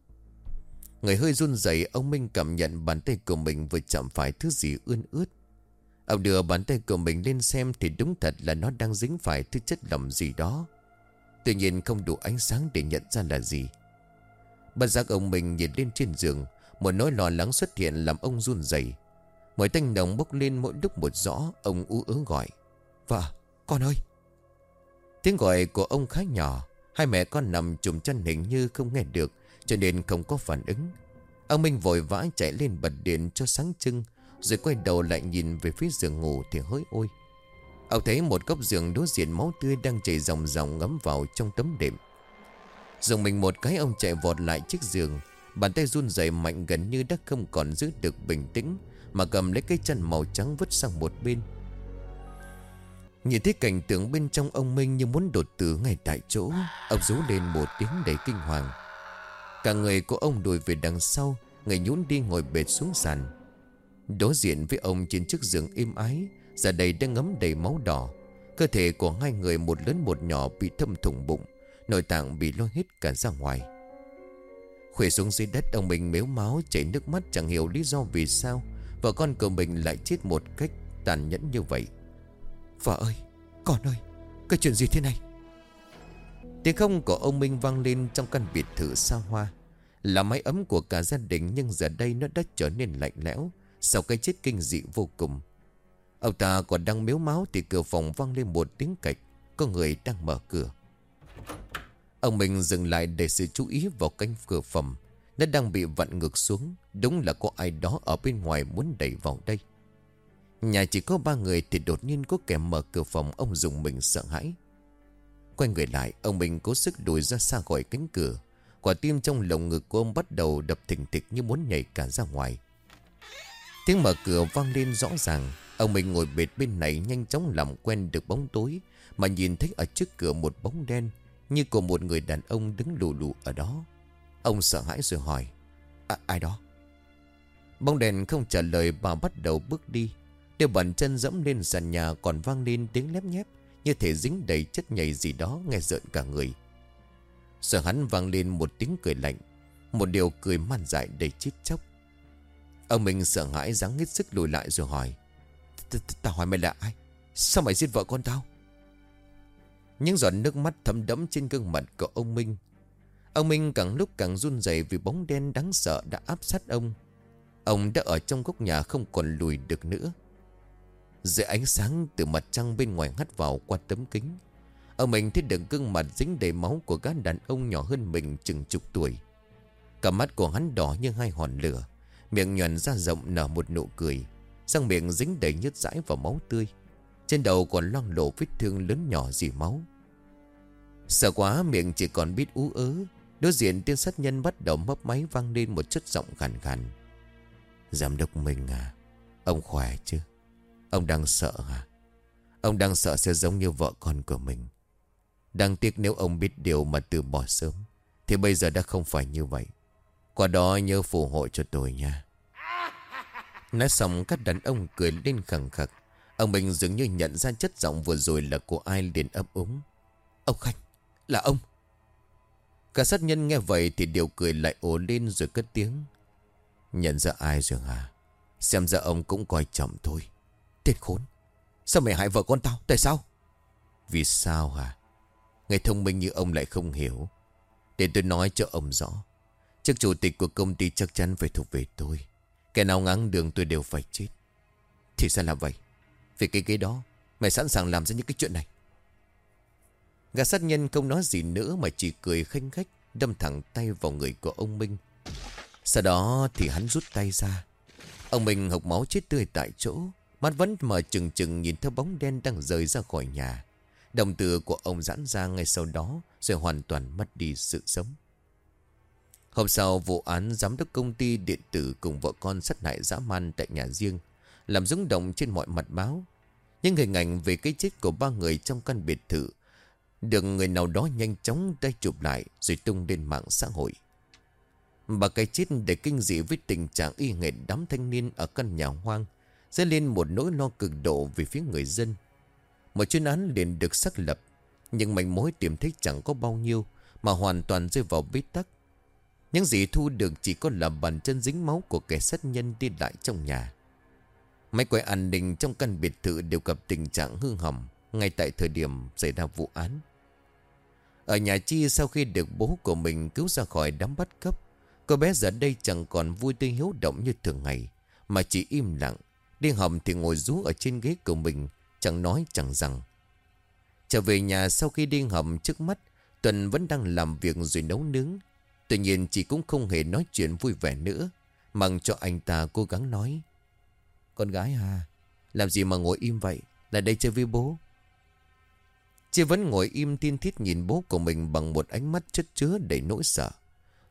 Người hơi run rẩy Ông Minh cảm nhận bàn tay của mình vừa chạm phải thứ gì ươn ướt. Ông đưa bàn tay của mình lên xem Thì đúng thật là nó đang dính phải thứ chất lỏng gì đó. Tuy nhiên không đủ ánh sáng để nhận ra là gì. Bất giác ông Minh nhìn lên trên giường Một nỗi lo lắng xuất hiện làm ông run rẩy. Mùi tanh nồng bốc lên mỗi lúc một rõ Ông ú ớ gọi. Vợ, con ơi. Tiếng gọi của ông khá nhỏ Hai mẹ con nằm chùm chân hình như không nghe được, Cho nên không có phản ứng. Ông Minh vội vã chạy lên bật điện cho sáng trưng, Rồi quay đầu lại nhìn về phía giường ngủ thì hỡi ôi. Ông thấy một góc giường đối diện máu tươi đang chảy dòng dòng ngấm vào trong tấm đệm. Dùng mình một cái, ông chạy vọt lại chiếc giường. Bàn tay run rẩy mạnh gần như đã không còn giữ được bình tĩnh, Mà cầm lấy cái chân màu trắng vứt sang một bên. Nhìn thấy cảnh tượng bên trong ông Minh như muốn đột tử ngay tại chỗ, Ông rú lên một tiếng đầy kinh hoàng. Cả người của ông đùi về đằng sau, Người nhún đi ngồi bệt xuống sàn. Đối diện với ông trên chiếc giường im ái Giờ đây đang ngấm đầy máu đỏ. Cơ thể của hai người một lớn một nhỏ bị thâm thủng bụng, Nội tạng bị lôi hết cả ra ngoài. Khuỷu xuống dưới đất, ông Minh mếu máu chảy nước mắt chẳng hiểu lý do vì sao Vợ con của mình lại chết một cách tàn nhẫn như vậy. Vợ ơi, Con ơi, Cái chuyện gì thế này? Tiếng không của ông Minh vang lên trong căn biệt thự xa hoa. Là mái ấm của cả gia đình Nhưng giờ đây nó đã trở nên lạnh lẽo, Sau cái chết kinh dị vô cùng. Ông ta còn đang miếu máu Thì cửa phòng vang lên một tiếng cạch, Có người đang mở cửa. Ông Minh dừng lại để sự chú ý vào cánh cửa phòng. Nó đang bị vặn ngược xuống, Đúng là có ai đó ở bên ngoài muốn đẩy vào đây. Nhà chỉ có ba người thì đột nhiên có kẻ mở cửa phòng ông dùng mình sợ hãi. Quay người lại, ông mình cố sức đuổi ra xa khỏi cánh cửa. Quả tim trong lồng ngực của ông bắt đầu đập thình thịch như muốn nhảy cả ra ngoài. Tiếng mở cửa vang lên rõ ràng Ông mình ngồi bệt bên này nhanh chóng làm quen được bóng tối Mà nhìn thấy ở trước cửa một bóng đen Như của một người đàn ông đứng lù lù ở đó Ông sợ hãi rồi hỏi à, Ai đó Bóng đèn không trả lời bà bắt đầu bước đi Đeo bàn chân dẫm lên sàn nhà còn vang lên tiếng lép nhép, Như thể dính đầy chất nhầy gì đó nghe rợn cả người. Sợ hắn vang lên một tiếng cười lạnh, Một điều cười man dại đầy chết chóc. Ông mình sợ hãi dáng hết sức lùi lại rồi hỏi Tao hỏi mày là ai? Sao mày giết vợ con tao? Những giọt nước mắt thấm đẫm trên gương mặt của ông Minh. Ông Minh càng lúc càng run rẩy vì bóng đen đáng sợ đã áp sát ông. Ông đã ở trong góc nhà không còn lùi được nữa. Dưới ánh sáng từ mặt trăng bên ngoài hắt vào qua tấm kính. Ông mình thấy được gương mặt dính đầy máu của gã đàn ông nhỏ hơn mình chừng chục tuổi. Cả mắt của hắn đỏ như hai hòn lửa, Miệng nhuận ra rộng nở một nụ cười, Răng miệng dính đầy nhớt dãi và máu tươi. Trên đầu còn loang lộ vết thương lớn nhỏ dì máu. Sợ quá, miệng chỉ còn biết ú ớ. Đối diện tiên sát nhân bắt đầu mấp máy vang lên một chất giọng khàn khàn. Giám đốc mình à Ông khỏe chứ Ông đang sợ à Ông đang sợ sẽ giống như vợ con của mình. Đáng tiếc nếu ông biết điều mà từ bỏ sớm, Thì bây giờ đã không phải như vậy. Qua đó nhớ phù hộ cho tôi nha. Nói xong, các đàn ông cười lên khẳng khặc. Ông Bình dường như nhận ra chất giọng vừa rồi là của ai liền ấp úng. Ông Khanh, Là ông. Cả sát nhân nghe vậy thì đều cười lại ồ lên rồi cất tiếng. Nhận ra ai rồi hả? Xem ra ông cũng coi trọng thôi. Tên khốn. Sao mày hại vợ con tao? Tại sao? Vì sao hả? Người thông minh như ông lại không hiểu. Để tôi nói cho ông rõ. Chức chủ tịch của công ty chắc chắn phải thuộc về tôi. Kẻ nào ngáng đường tôi đều phải chết. Thì sao là vậy. Vì cái cái đó Mày sẵn sàng làm ra những cái chuyện này. Gã sát nhân không nói gì nữa Mà chỉ cười khanh khách, Đâm thẳng tay vào người của ông Minh. Sau đó thì hắn rút tay ra. Ông Minh hộc máu chết tươi tại chỗ. Mắt vẫn mở chừng chừng nhìn theo bóng đen đang rời ra khỏi nhà. Đồng tử của ông giãn ra ngay sau đó Rồi hoàn toàn mất đi sự sống. Hôm sau, vụ án giám đốc công ty điện tử cùng vợ con sát hại dã man tại nhà riêng, Làm rúng động trên mọi mặt báo. Những hình ảnh về cái chết của ba người trong căn biệt thự Được người nào đó nhanh chóng tay chụp lại rồi tung lên mạng xã hội. Bà cái chết để kinh dị với tình trạng y nghệt đám thanh niên ở căn nhà hoang. Dấy lên một nỗi lo cực độ về phía người dân Một chuyên án liền được xác lập Nhưng manh mối tìm thấy chẳng có bao nhiêu Mà hoàn toàn rơi vào bế tắc những gì thu được chỉ có là bàn chân dính máu của kẻ sát nhân đi lại trong nhà. Máy quay an ninh trong căn biệt thự đều gặp tình trạng hư hỏng ngay tại thời điểm xảy ra vụ án. Ở nhà Chi sau khi được bố của mình cứu ra khỏi đám bắt cắp, cô bé giờ đây chẳng còn vui tươi hiếu động như thường ngày, mà chỉ im lặng, đi hầm thì ngồi rú ở trên ghế của mình, chẳng nói chẳng rằng. Trở về nhà sau khi đi hầm trước mắt, Tuần vẫn đang làm việc rồi nấu nướng, Tuy nhiên chị cũng không hề nói chuyện vui vẻ nữa Mặng cho anh ta cố gắng nói. Con gái à Làm gì mà ngồi im vậy? Lại đây chơi với bố. Chị vẫn ngồi im tin thiết nhìn bố của mình Bằng một ánh mắt chất chứa đầy nỗi sợ.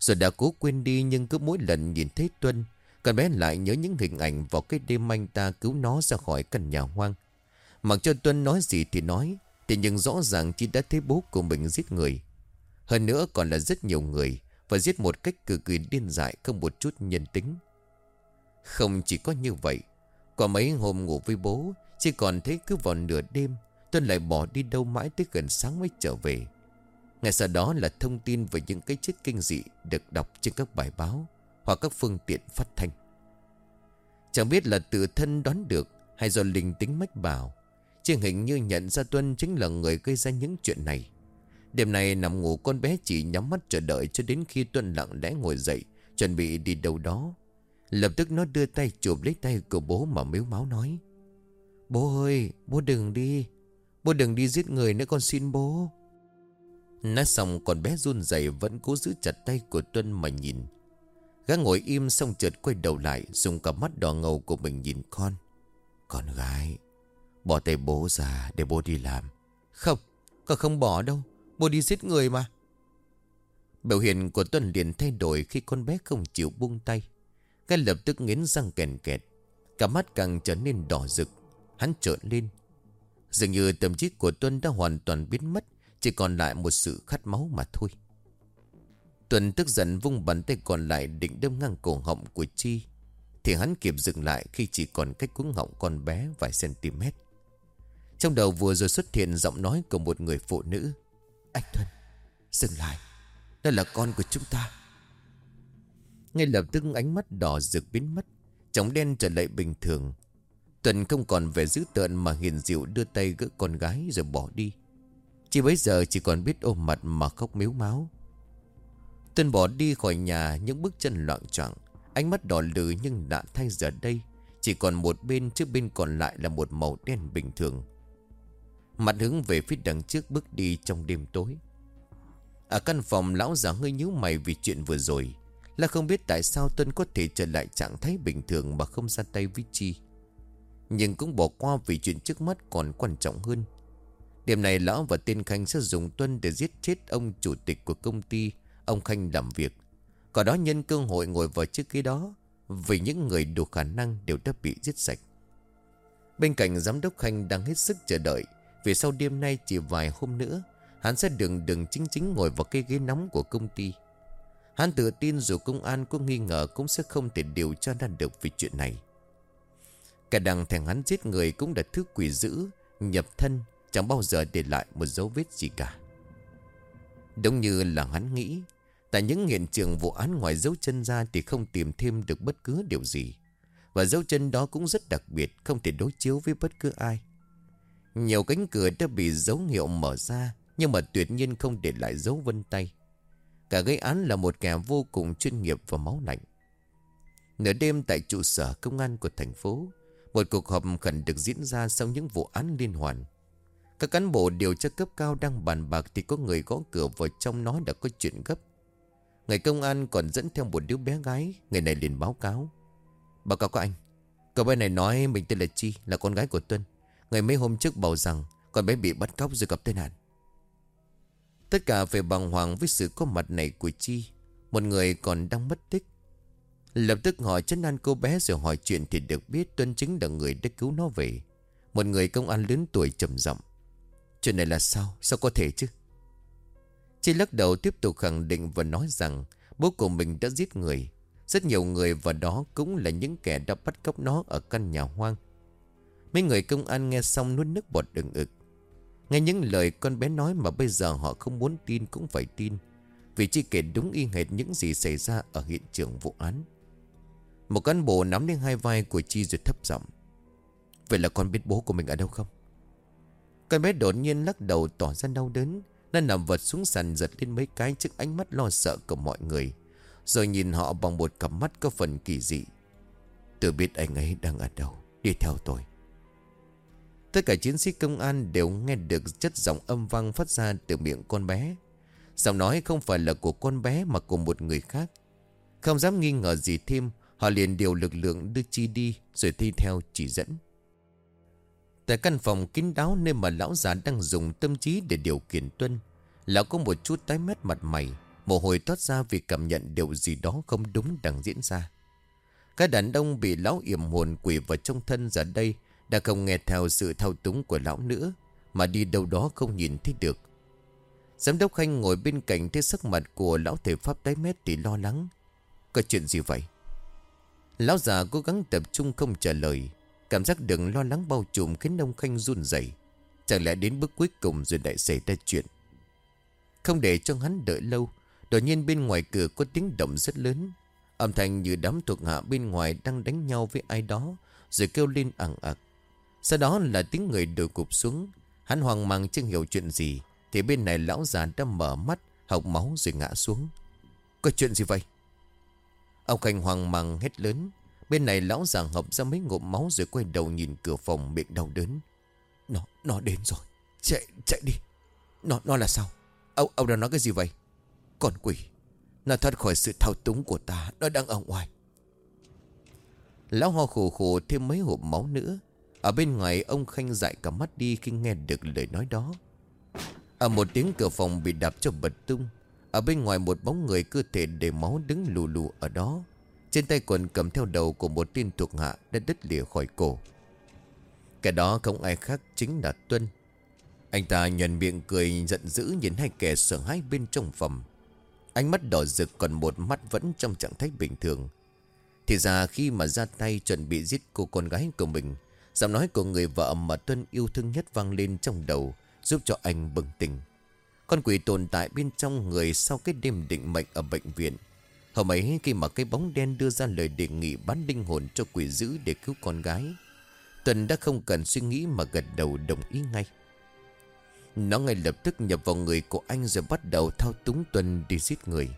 Rồi đã cố quên đi Nhưng cứ mỗi lần nhìn thấy Tuân con bé lại nhớ những hình ảnh Vào cái đêm anh ta cứu nó ra khỏi căn nhà hoang. Mặc cho Tuân nói gì thì nói Thì nhưng rõ ràng chị đã thấy bố của mình giết người. Hơn nữa còn là rất nhiều người và giết một cách cực kỳ điên dại, Không một chút nhân tính. Không chỉ có như vậy, Qua mấy hôm ngủ với bố, Chỉ còn thấy cứ vào nửa đêm, Tuân lại bỏ đi đâu mãi tới gần sáng mới trở về. Ngày sau đó là thông tin về những cái chết kinh dị Được đọc trên các bài báo. Hoặc các phương tiện phát thanh Chẳng biết là tự thân đoán được Hay do linh tính mách bảo Chỉ hình như nhận ra Tuân chính là người gây ra những chuyện này Đêm nay nằm ngủ con bé chỉ nhắm mắt chờ đợi cho đến khi Tuân lặng lẽ ngồi dậy, chuẩn bị đi đâu đó. Lập tức nó đưa tay chụp lấy tay của bố mà miếu máu nói. Bố ơi, bố đừng đi. Bố đừng đi giết người nữa con xin bố. Nói xong con bé run rẩy vẫn cố giữ chặt tay của Tuân mà nhìn. Gã ngồi im xong chợt quay đầu lại dùng cả mắt đỏ ngầu của mình nhìn con. Con gái, bỏ tay bố ra để bố đi làm. Không, con không bỏ đâu. Bố đi giết người mà Biểu hiện của Tuân liền thay đổi Khi con bé không chịu buông tay Ngay lập tức nghiến răng kèn kẹt Cả mắt càng trở nên đỏ rực Hắn trợn lên Dường như tâm trí của Tuân đã hoàn toàn biến mất Chỉ còn lại một sự khát máu mà thôi Tuần tức giận vung bàn tay còn lại định đâm ngang cổ họng của Chi Thì hắn kịp dừng lại khi chỉ còn cách cuống họng con bé vài cm Trong đầu vừa rồi xuất hiện giọng nói của một người phụ nữ Anh Tuần, Dừng lại Đó là con của chúng ta Ngay lập tức ánh mắt đỏ rực biến mất Trống đen trở lại bình thường Tuần không còn vẻ dữ tợn mà hiền dịu đưa tay gỡ con gái rồi bỏ đi. Chỉ bấy giờ chỉ còn biết ôm mặt mà khóc miếu máu. Tuần bỏ đi khỏi nhà những bước chân loạn trọng. Ánh mắt đỏ lử nhưng đã thay giờ đây. Chỉ còn một bên, trước bên còn lại là một màu đen bình thường. Mặt hướng về phía đằng trước bước đi trong đêm tối. Ở căn phòng, lão già hơi nhíu mày vì chuyện vừa rồi. Là không biết tại sao Tuân có thể trở lại trạng thái bình thường mà không ra tay với Chi. Nhưng cũng bỏ qua vì chuyện trước mắt còn quan trọng hơn Điểm này lão và tên Khanh sẽ dùng Tuân để giết chết ông chủ tịch của công ty Ông Khanh làm việc. Có đó nhân cơ hội ngồi vào chiếc ghế đó, Vì những người đủ khả năng đều đã bị giết sạch. Bên cạnh giám đốc Khanh đang hết sức chờ đợi, Vì sau đêm nay chỉ vài hôm nữa, Hắn sẽ đường đường chính chính ngồi vào cái ghế nóng của công ty. Hắn tự tin dù công an có nghi ngờ cũng sẽ không thể điều tra ra được về chuyện này. Cả đằng thằng hắn giết người cũng là thứ quỷ dữ, Nhập thân, Chẳng bao giờ để lại một dấu vết gì cả. Đúng như là hắn nghĩ Tại những hiện trường vụ án ngoài dấu chân ra Thì không tìm thêm được bất cứ điều gì Và dấu chân đó cũng rất đặc biệt, Không thể đối chiếu với bất cứ ai Nhiều cánh cửa đã bị dấu hiệu mở ra, Nhưng mà tuyệt nhiên không để lại dấu vân tay Cả gây án là một kẻ vô cùng chuyên nghiệp và máu lạnh Nửa đêm tại trụ sở công an của thành phố, một cuộc họp khẩn được diễn ra sau những vụ án liên hoàn. Các cán bộ điều tra cấp cao đang bàn bạc thì có người gõ cửa vào trong nói đã có chuyện gấp. Người công an còn dẫn theo một đứa bé gái, người này liền báo cáo. Báo cáo có anh, cậu bé này nói mình tên là Chi, là con gái của Tuân. Ngày mấy hôm trước bảo rằng con bé bị bắt cóc rồi gặp tai nạn. Tất cả phải bàng hoàng với sự có mặt này của Chi. Một người còn đang mất tích. Lập tức hỏi chân an cô bé rồi hỏi chuyện thì được biết Tuân chính là người đã cứu nó về. Một người công an lớn tuổi trầm giọng Chuyện này là sao? Sao có thể chứ? Chi lắc đầu tiếp tục khẳng định và nói rằng, bố của mình đã giết người. Rất nhiều người và đó cũng là những kẻ đã bắt cóc nó ở căn nhà hoang. Mấy người công an nghe xong nuốt nước bọt đừng ực. Nghe những lời con bé nói mà bây giờ họ không muốn tin cũng phải tin. Vì chi kể đúng y hệt những gì xảy ra ở hiện trường vụ án. Một cán bộ nắm lên hai vai của Chi rồi thấp giọng, Vậy là con biết bố của mình ở đâu không? Con bé đột nhiên lắc đầu tỏ ra đau đớn nó nằm vật xuống sàn giật lên mấy cái trước ánh mắt lo sợ của mọi người. Rồi nhìn họ bằng một cặp mắt có phần kỳ dị. Tôi biết anh ấy đang ở đâu, Đi theo tôi. Tất cả chiến sĩ công an đều nghe được chất giọng âm vang phát ra từ miệng con bé. Giọng nói không phải là của con bé mà của một người khác. Không dám nghi ngờ gì thêm, Họ liền điều lực lượng đưa Chi đi, Rồi thi theo chỉ dẫn. Tại căn phòng kín đáo Nơi mà lão già đang dùng tâm trí để điều khiển Tuân, Lão có một chút tái mét mặt mày, Mồ hôi toát ra vì cảm nhận điều gì đó không đúng đang diễn ra. Các đàn ông bị lão yểm hồn quỷ vào trong thân giờ đây Đã không nghe theo sự thao túng của lão nữa, Mà đi đâu đó không nhìn thấy được. Giám đốc Khanh ngồi bên cạnh thấy sắc mặt của lão thể pháp tái mét thì lo lắng. Có chuyện gì vậy? Lão già cố gắng tập trung không trả lời. Cảm giác đừng lo lắng bao trùm khiến ông Khanh run rẩy. Chẳng lẽ đến bước cuối cùng rồi lại xảy ra chuyện? Không để cho hắn đợi lâu, Đột nhiên bên ngoài cửa có tiếng động rất lớn. Âm thanh như đám thuộc hạ bên ngoài đang đánh nhau với ai đó, Rồi kêu lên ẳng ặc Sau đó là tiếng người đổ cụp xuống. Hắn hoang mang chưa hiểu chuyện gì, Thì bên này lão già đã mở mắt, Học máu rồi ngã xuống. Có chuyện gì vậy? Ông Khanh hoang mang hét lớn. Bên này lão già hợp ra mấy ngụm máu Rồi quay đầu nhìn cửa phòng miệng đau đớn. Nó, nó đến rồi. Chạy, chạy đi. Nó, nó là sao? Ông, ông đang nói cái gì vậy? Con quỷ. Nó thoát khỏi sự thao túng của ta. Nó đang ở ngoài. Lão ho khổ khổ thêm mấy hộp máu nữa. Ở bên ngoài ông Khanh dại cả mắt đi Khi nghe được lời nói đó. Ở một tiếng cửa phòng bị đạp cho bật tung. Ở bên ngoài một bóng người cơ thể đầy máu đứng lù lù ở đó. Trên tay quần cầm theo đầu của một tên thuộc hạ Đã đứt lìa khỏi cổ. Kẻ đó không ai khác chính là Tuân. Anh ta nhận miệng cười, giận dữ Nhìn hai kẻ sợ hãi bên trong phòng. Ánh mắt đỏ rực còn một mắt vẫn trong trạng thái bình thường. Thì ra khi mà ra tay chuẩn bị giết cô con gái của mình, Giọng nói của người vợ mà Tuân yêu thương nhất vang lên trong đầu, Giúp cho anh bừng tỉnh. Con quỷ tồn tại bên trong người sau cái đêm định mệnh ở bệnh viện. Hôm ấy khi mà cái bóng đen đưa ra lời đề nghị bán linh hồn cho quỷ dữ để cứu con gái Tuân đã không cần suy nghĩ mà gật đầu đồng ý ngay. Nó ngay lập tức nhập vào người của anh rồi bắt đầu thao túng Tuân đi giết người.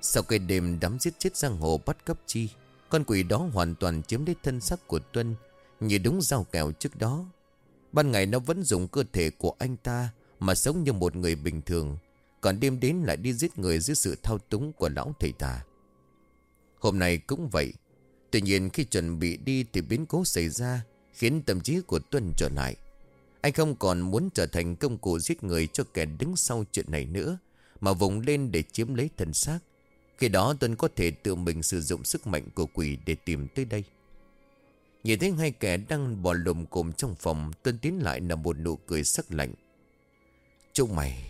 Sau cái đêm đám giết chết giang hồ bắt cấp chi, Con quỷ đó hoàn toàn chiếm lấy thân xác của Tuân Như đúng dao kèo trước đó. Ban ngày nó vẫn dùng cơ thể của anh ta Mà sống như một người bình thường còn đêm đến lại đi giết người dưới sự thao túng của lão thầy tà Hôm nay cũng vậy. Tuy nhiên khi chuẩn bị đi thì biến cố xảy ra Khiến tâm trí của Tuân trở lại. Anh không còn muốn trở thành công cụ giết người cho kẻ đứng sau chuyện này nữa, Mà vùng lên để chiếm lấy thân xác. Khi đó Tuân có thể tự mình sử dụng sức mạnh của quỷ để tìm tới đây. Nhìn thấy hai kẻ đang bò lùm cồm trong phòng, Tuân tiến lại là một nụ cười sắc lạnh. Chúng mày!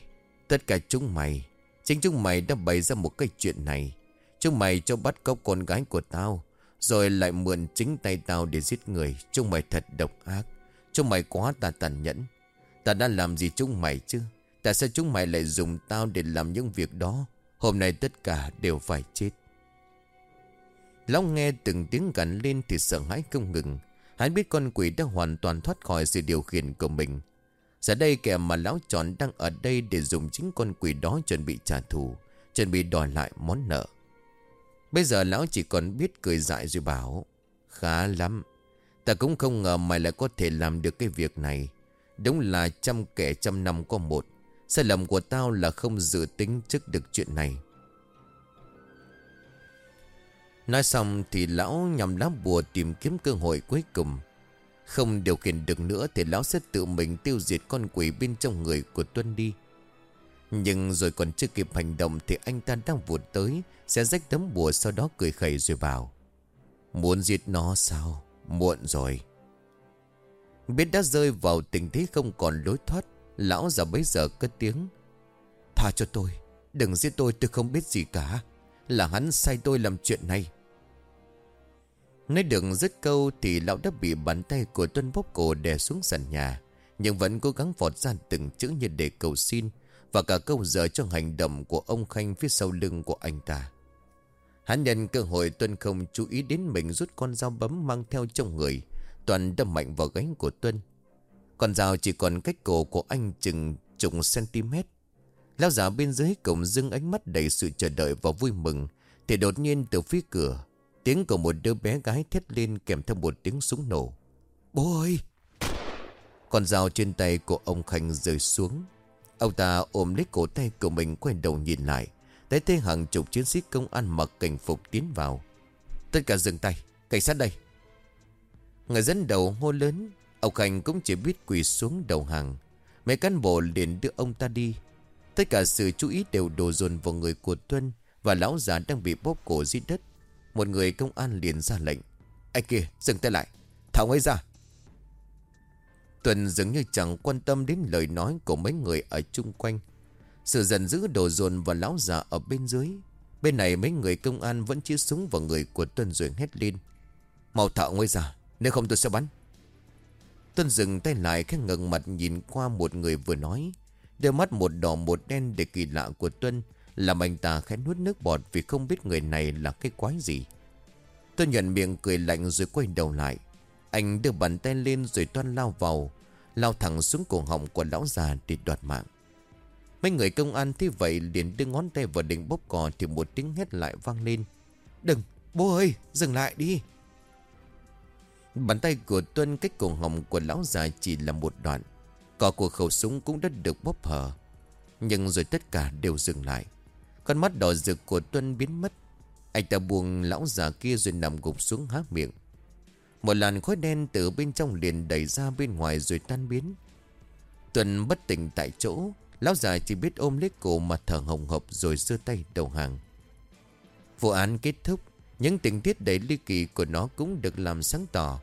Tất cả chúng mày, Chính chúng mày đã bày ra một cái chuyện này. Chúng mày cho bắt cóc con gái của tao, Rồi lại mượn chính tay tao để giết người. Chúng mày thật độc ác. Chúng mày quá ta tàn nhẫn. Ta đã làm gì chúng mày chứ? Tại sao chúng mày lại dùng tao để làm những việc đó? Hôm nay tất cả đều phải chết. Lão nghe từng tiếng gắn lên thì sợ hãi không ngừng. Hắn biết con quỷ đã hoàn toàn thoát khỏi sự điều khiển của mình. Giờ đây kẻ mà lão tròn đang ở đây để dùng chính con quỷ đó chuẩn bị trả thù, Chuẩn bị đòi lại món nợ. Bây giờ lão chỉ còn biết cười dại rồi bảo, Khá lắm, Ta cũng không ngờ mày lại có thể làm được cái việc này. Đúng là trăm kẻ trăm năm có một, Sai lầm của tao là không dự tính trước được chuyện này. Nói xong thì lão nhằm lá bùa tìm kiếm cơ hội cuối cùng. Không điều khiển được nữa thì lão sẽ tự mình tiêu diệt con quỷ bên trong người của Tuân đi. Nhưng rồi còn chưa kịp hành động thì anh ta đang vụt tới, Sẽ rách tấm bùa sau đó cười khẩy rồi bảo, Muốn giết nó sao? Muộn rồi. Biết đã rơi vào tình thế không còn lối thoát, Lão già bấy giờ cất tiếng, Tha cho tôi, Đừng giết tôi tôi không biết gì cả. Là hắn sai tôi làm chuyện này. Nói được dứt câu thì lão đã bị bàn tay của Tuân bóp cổ đè xuống sàn nhà. Nhưng vẫn cố gắng vọt ra từng chữ như để cầu xin. Và cả câu giờ cho hành động của ông Khanh phía sau lưng của anh ta. Hắn nhân cơ hội Tuân không chú ý đến mình rút con dao bấm mang theo trong người. Toàn đâm mạnh vào gánh của Tuân. Con dao chỉ còn cách cổ của anh chừng chục cm. Lão giả bên dưới cổng dưng ánh mắt đầy sự chờ đợi và vui mừng. Thì đột nhiên từ phía cửa Tiếng của một đứa bé gái thét lên kèm theo một tiếng súng nổ. Bố ơi! Con dao trên tay của ông Khanh rơi xuống. Ông ta ôm lấy cổ tay của mình quay đầu nhìn lại. Thấy thấy hàng chục chiến sĩ công an mặc cảnh phục tiến vào. Tất cả dừng tay, cảnh sát đây. Người dẫn đầu hô lớn. Ông Khanh cũng chỉ biết quỳ xuống đầu hàng. Mấy cán bộ liền đưa ông ta đi. Tất cả sự chú ý đều đổ dồn vào người của Tuân và lão già đang bị bóp cổ dưới đất. Một người công an liền ra lệnh. Anh kia, dừng tay lại. Thảo ấy ra. Tuần dường như chẳng quan tâm đến lời nói của mấy người ở chung quanh. Sự giận dữ đổ dồn và lão già ở bên dưới. Bên này mấy người công an vẫn chia súng vào người của Tuân rồi hét lên. Mau thạo ngay ra, Nếu không tôi sẽ bắn. Tuân dừng tay lại khẽ ngẩng mặt nhìn qua một người vừa nói. Đôi mắt một đỏ một đen để kỳ lạ của Tuân làm anh ta khẽ nuốt nước bọt vì không biết người này là cái quái gì. Tôi nhận miệng cười lạnh rồi quay đầu lại. Anh đưa bàn tay lên rồi toan lao vào Lao thẳng xuống cổ họng của lão già để đoạt mạng. Mấy người công an thế vậy liền đưa ngón tay vào đỉnh bóp cò Thì một tiếng hét lại vang lên. Đừng, bố ơi, dừng lại đi. Bàn tay của Tuân cách cổ họng của lão già chỉ là một đoạn. Cò của khẩu súng cũng đã được bóp hở. Nhưng rồi tất cả đều dừng lại con mắt đỏ rực của Tuân biến mất. Anh ta buông lão già kia rồi nằm gục xuống há miệng. Một làn khói đen từ bên trong liền đẩy ra bên ngoài rồi tan biến. Tuân bất tỉnh tại chỗ. Lão già chỉ biết ôm lấy cổ mà thở hồng hộc rồi giơ tay đầu hàng. Vụ án kết thúc. Những tình tiết đầy ly kỳ của nó cũng được làm sáng tỏ.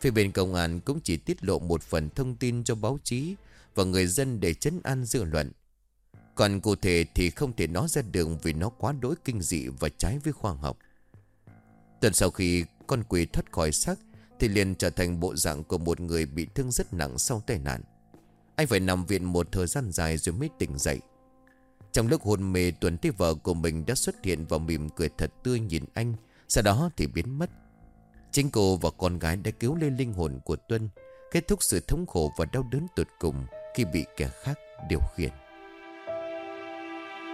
Phía bên công an cũng chỉ tiết lộ một phần thông tin cho báo chí Và người dân để chấn an dư luận. Còn cụ thể thì không thể nói ra đường vì nó quá đối kinh dị và trái với khoa học. Tuần sau khi con quỷ thoát khỏi xác Thì liền trở thành bộ dạng của một người bị thương rất nặng sau tai nạn. Anh phải nằm viện một thời gian dài rồi mới tỉnh dậy. Trong lúc hôn mê, Tuấn thấy vợ của mình đã xuất hiện và mỉm cười thật tươi nhìn anh, Sau đó thì biến mất. Chính cô và con gái đã cứu lên linh hồn của Tuân Kết thúc sự thống khổ và đau đớn tột cùng Khi bị kẻ khác điều khiển.